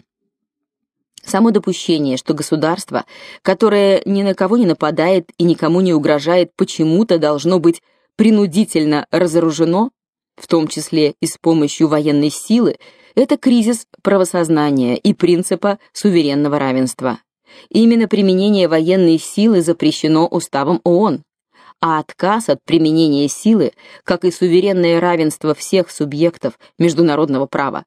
Само допущение, что государство, которое ни на кого не нападает и никому не угрожает, почему-то должно быть принудительно разоружено, в том числе и с помощью военной силы, это кризис правосознания и принципа суверенного равенства. Именно применение военной силы запрещено уставом ООН, а отказ от применения силы, как и суверенное равенство всех субъектов международного права,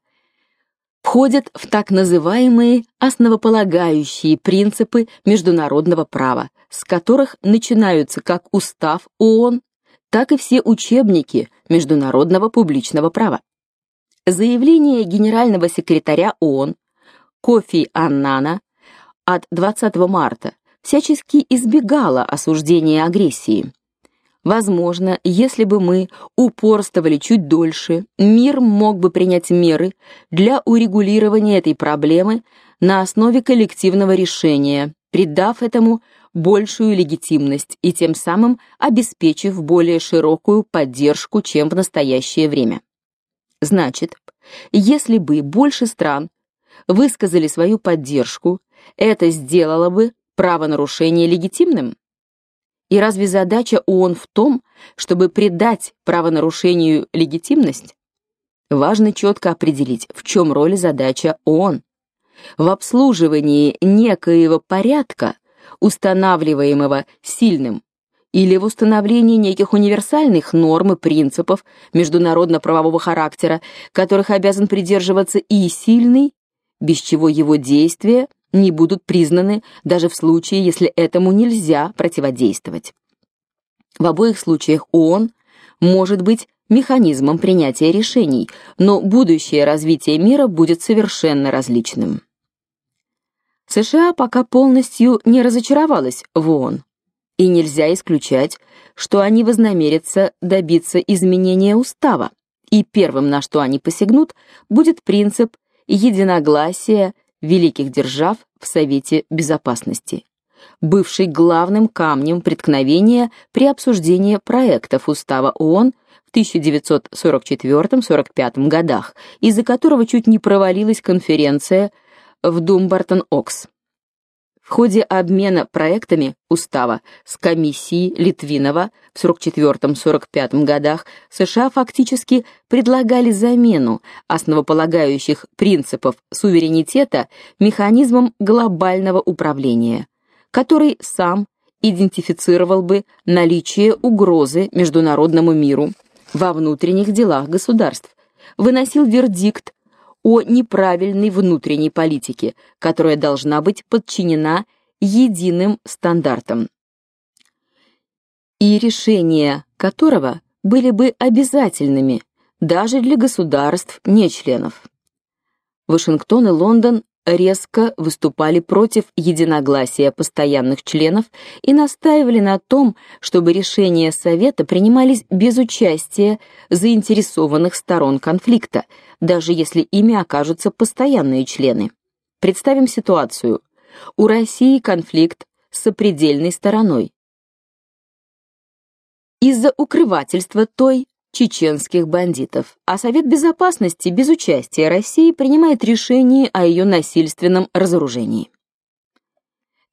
входят в так называемые основополагающие принципы международного права, с которых начинаются как устав ООН, так и все учебники международного публичного права. Заявление генерального секретаря ООН Кофи Аннана от 20 марта всячески избегало осуждения агрессии. Возможно, если бы мы упорствовали чуть дольше, мир мог бы принять меры для урегулирования этой проблемы на основе коллективного решения, придав этому большую легитимность и тем самым обеспечив более широкую поддержку, чем в настоящее время. Значит, если бы больше стран высказали свою поддержку, это сделало бы правонарушение легитимным? И разве задача ООН в том, чтобы придать правонарушению легитимность? Важно четко определить, в чем роль и задача ООН. В обслуживании некоего порядка, устанавливаемого сильным, или в установлении неких универсальных норм и принципов международно-правового характера, которых обязан придерживаться и сильный, без чего его действия не будут признаны даже в случае, если этому нельзя противодействовать. В обоих случаях ООН может быть механизмом принятия решений, но будущее развитие мира будет совершенно различным. США пока полностью не разочаровалась в ООН и нельзя исключать, что они вознамерятся добиться изменения устава, и первым, на что они посягнут, будет принцип единогласия великих держав в Совете Безопасности, бывший главным камнем преткновения при обсуждении проектов устава ООН в 1944-45 годах, из-за которого чуть не провалилась конференция в Думбартон-Окс. В ходе обмена проектами устава с комиссией Литвинова в 44-45 годах США фактически предлагали замену основополагающих принципов суверенитета механизмом глобального управления, который сам идентифицировал бы наличие угрозы международному миру во внутренних делах государств, выносил вердикт о неправильной внутренней политике, которая должна быть подчинена единым стандартам, и решения которого были бы обязательными даже для государств не членов. Вашингтон и Лондон резко выступали против единогласия постоянных членов и настаивали на том, чтобы решения совета принимались без участия заинтересованных сторон конфликта, даже если ими окажутся постоянные члены. Представим ситуацию. У России конфликт с сопредельной стороной. Из-за укрывательства той чеченских бандитов, а Совет безопасности без участия России принимает решение о ее насильственном разоружении.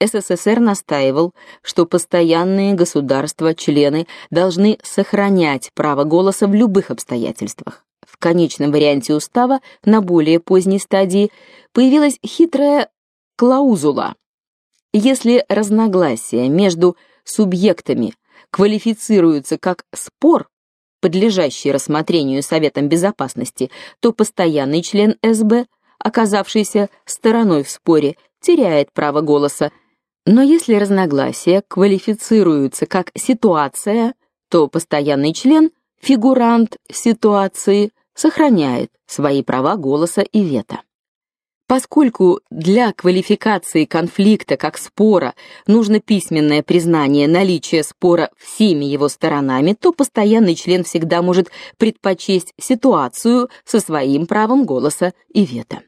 СССР настаивал, что постоянные государства-члены должны сохранять право голоса в любых обстоятельствах. В конечном варианте устава на более поздней стадии появилась хитрая клаузула. Если разногласия между субъектами квалифицируются как спор, подлежащий рассмотрению Советом безопасности, то постоянный член СБ, оказавшийся стороной в споре, теряет право голоса. Но если разногласия квалифицируются как ситуация, то постоянный член, фигурант ситуации, сохраняет свои права голоса и вето. Поскольку для квалификации конфликта как спора нужно письменное признание наличия спора всеми его сторонами, то постоянный член всегда может предпочесть ситуацию со своим правом голоса и вето.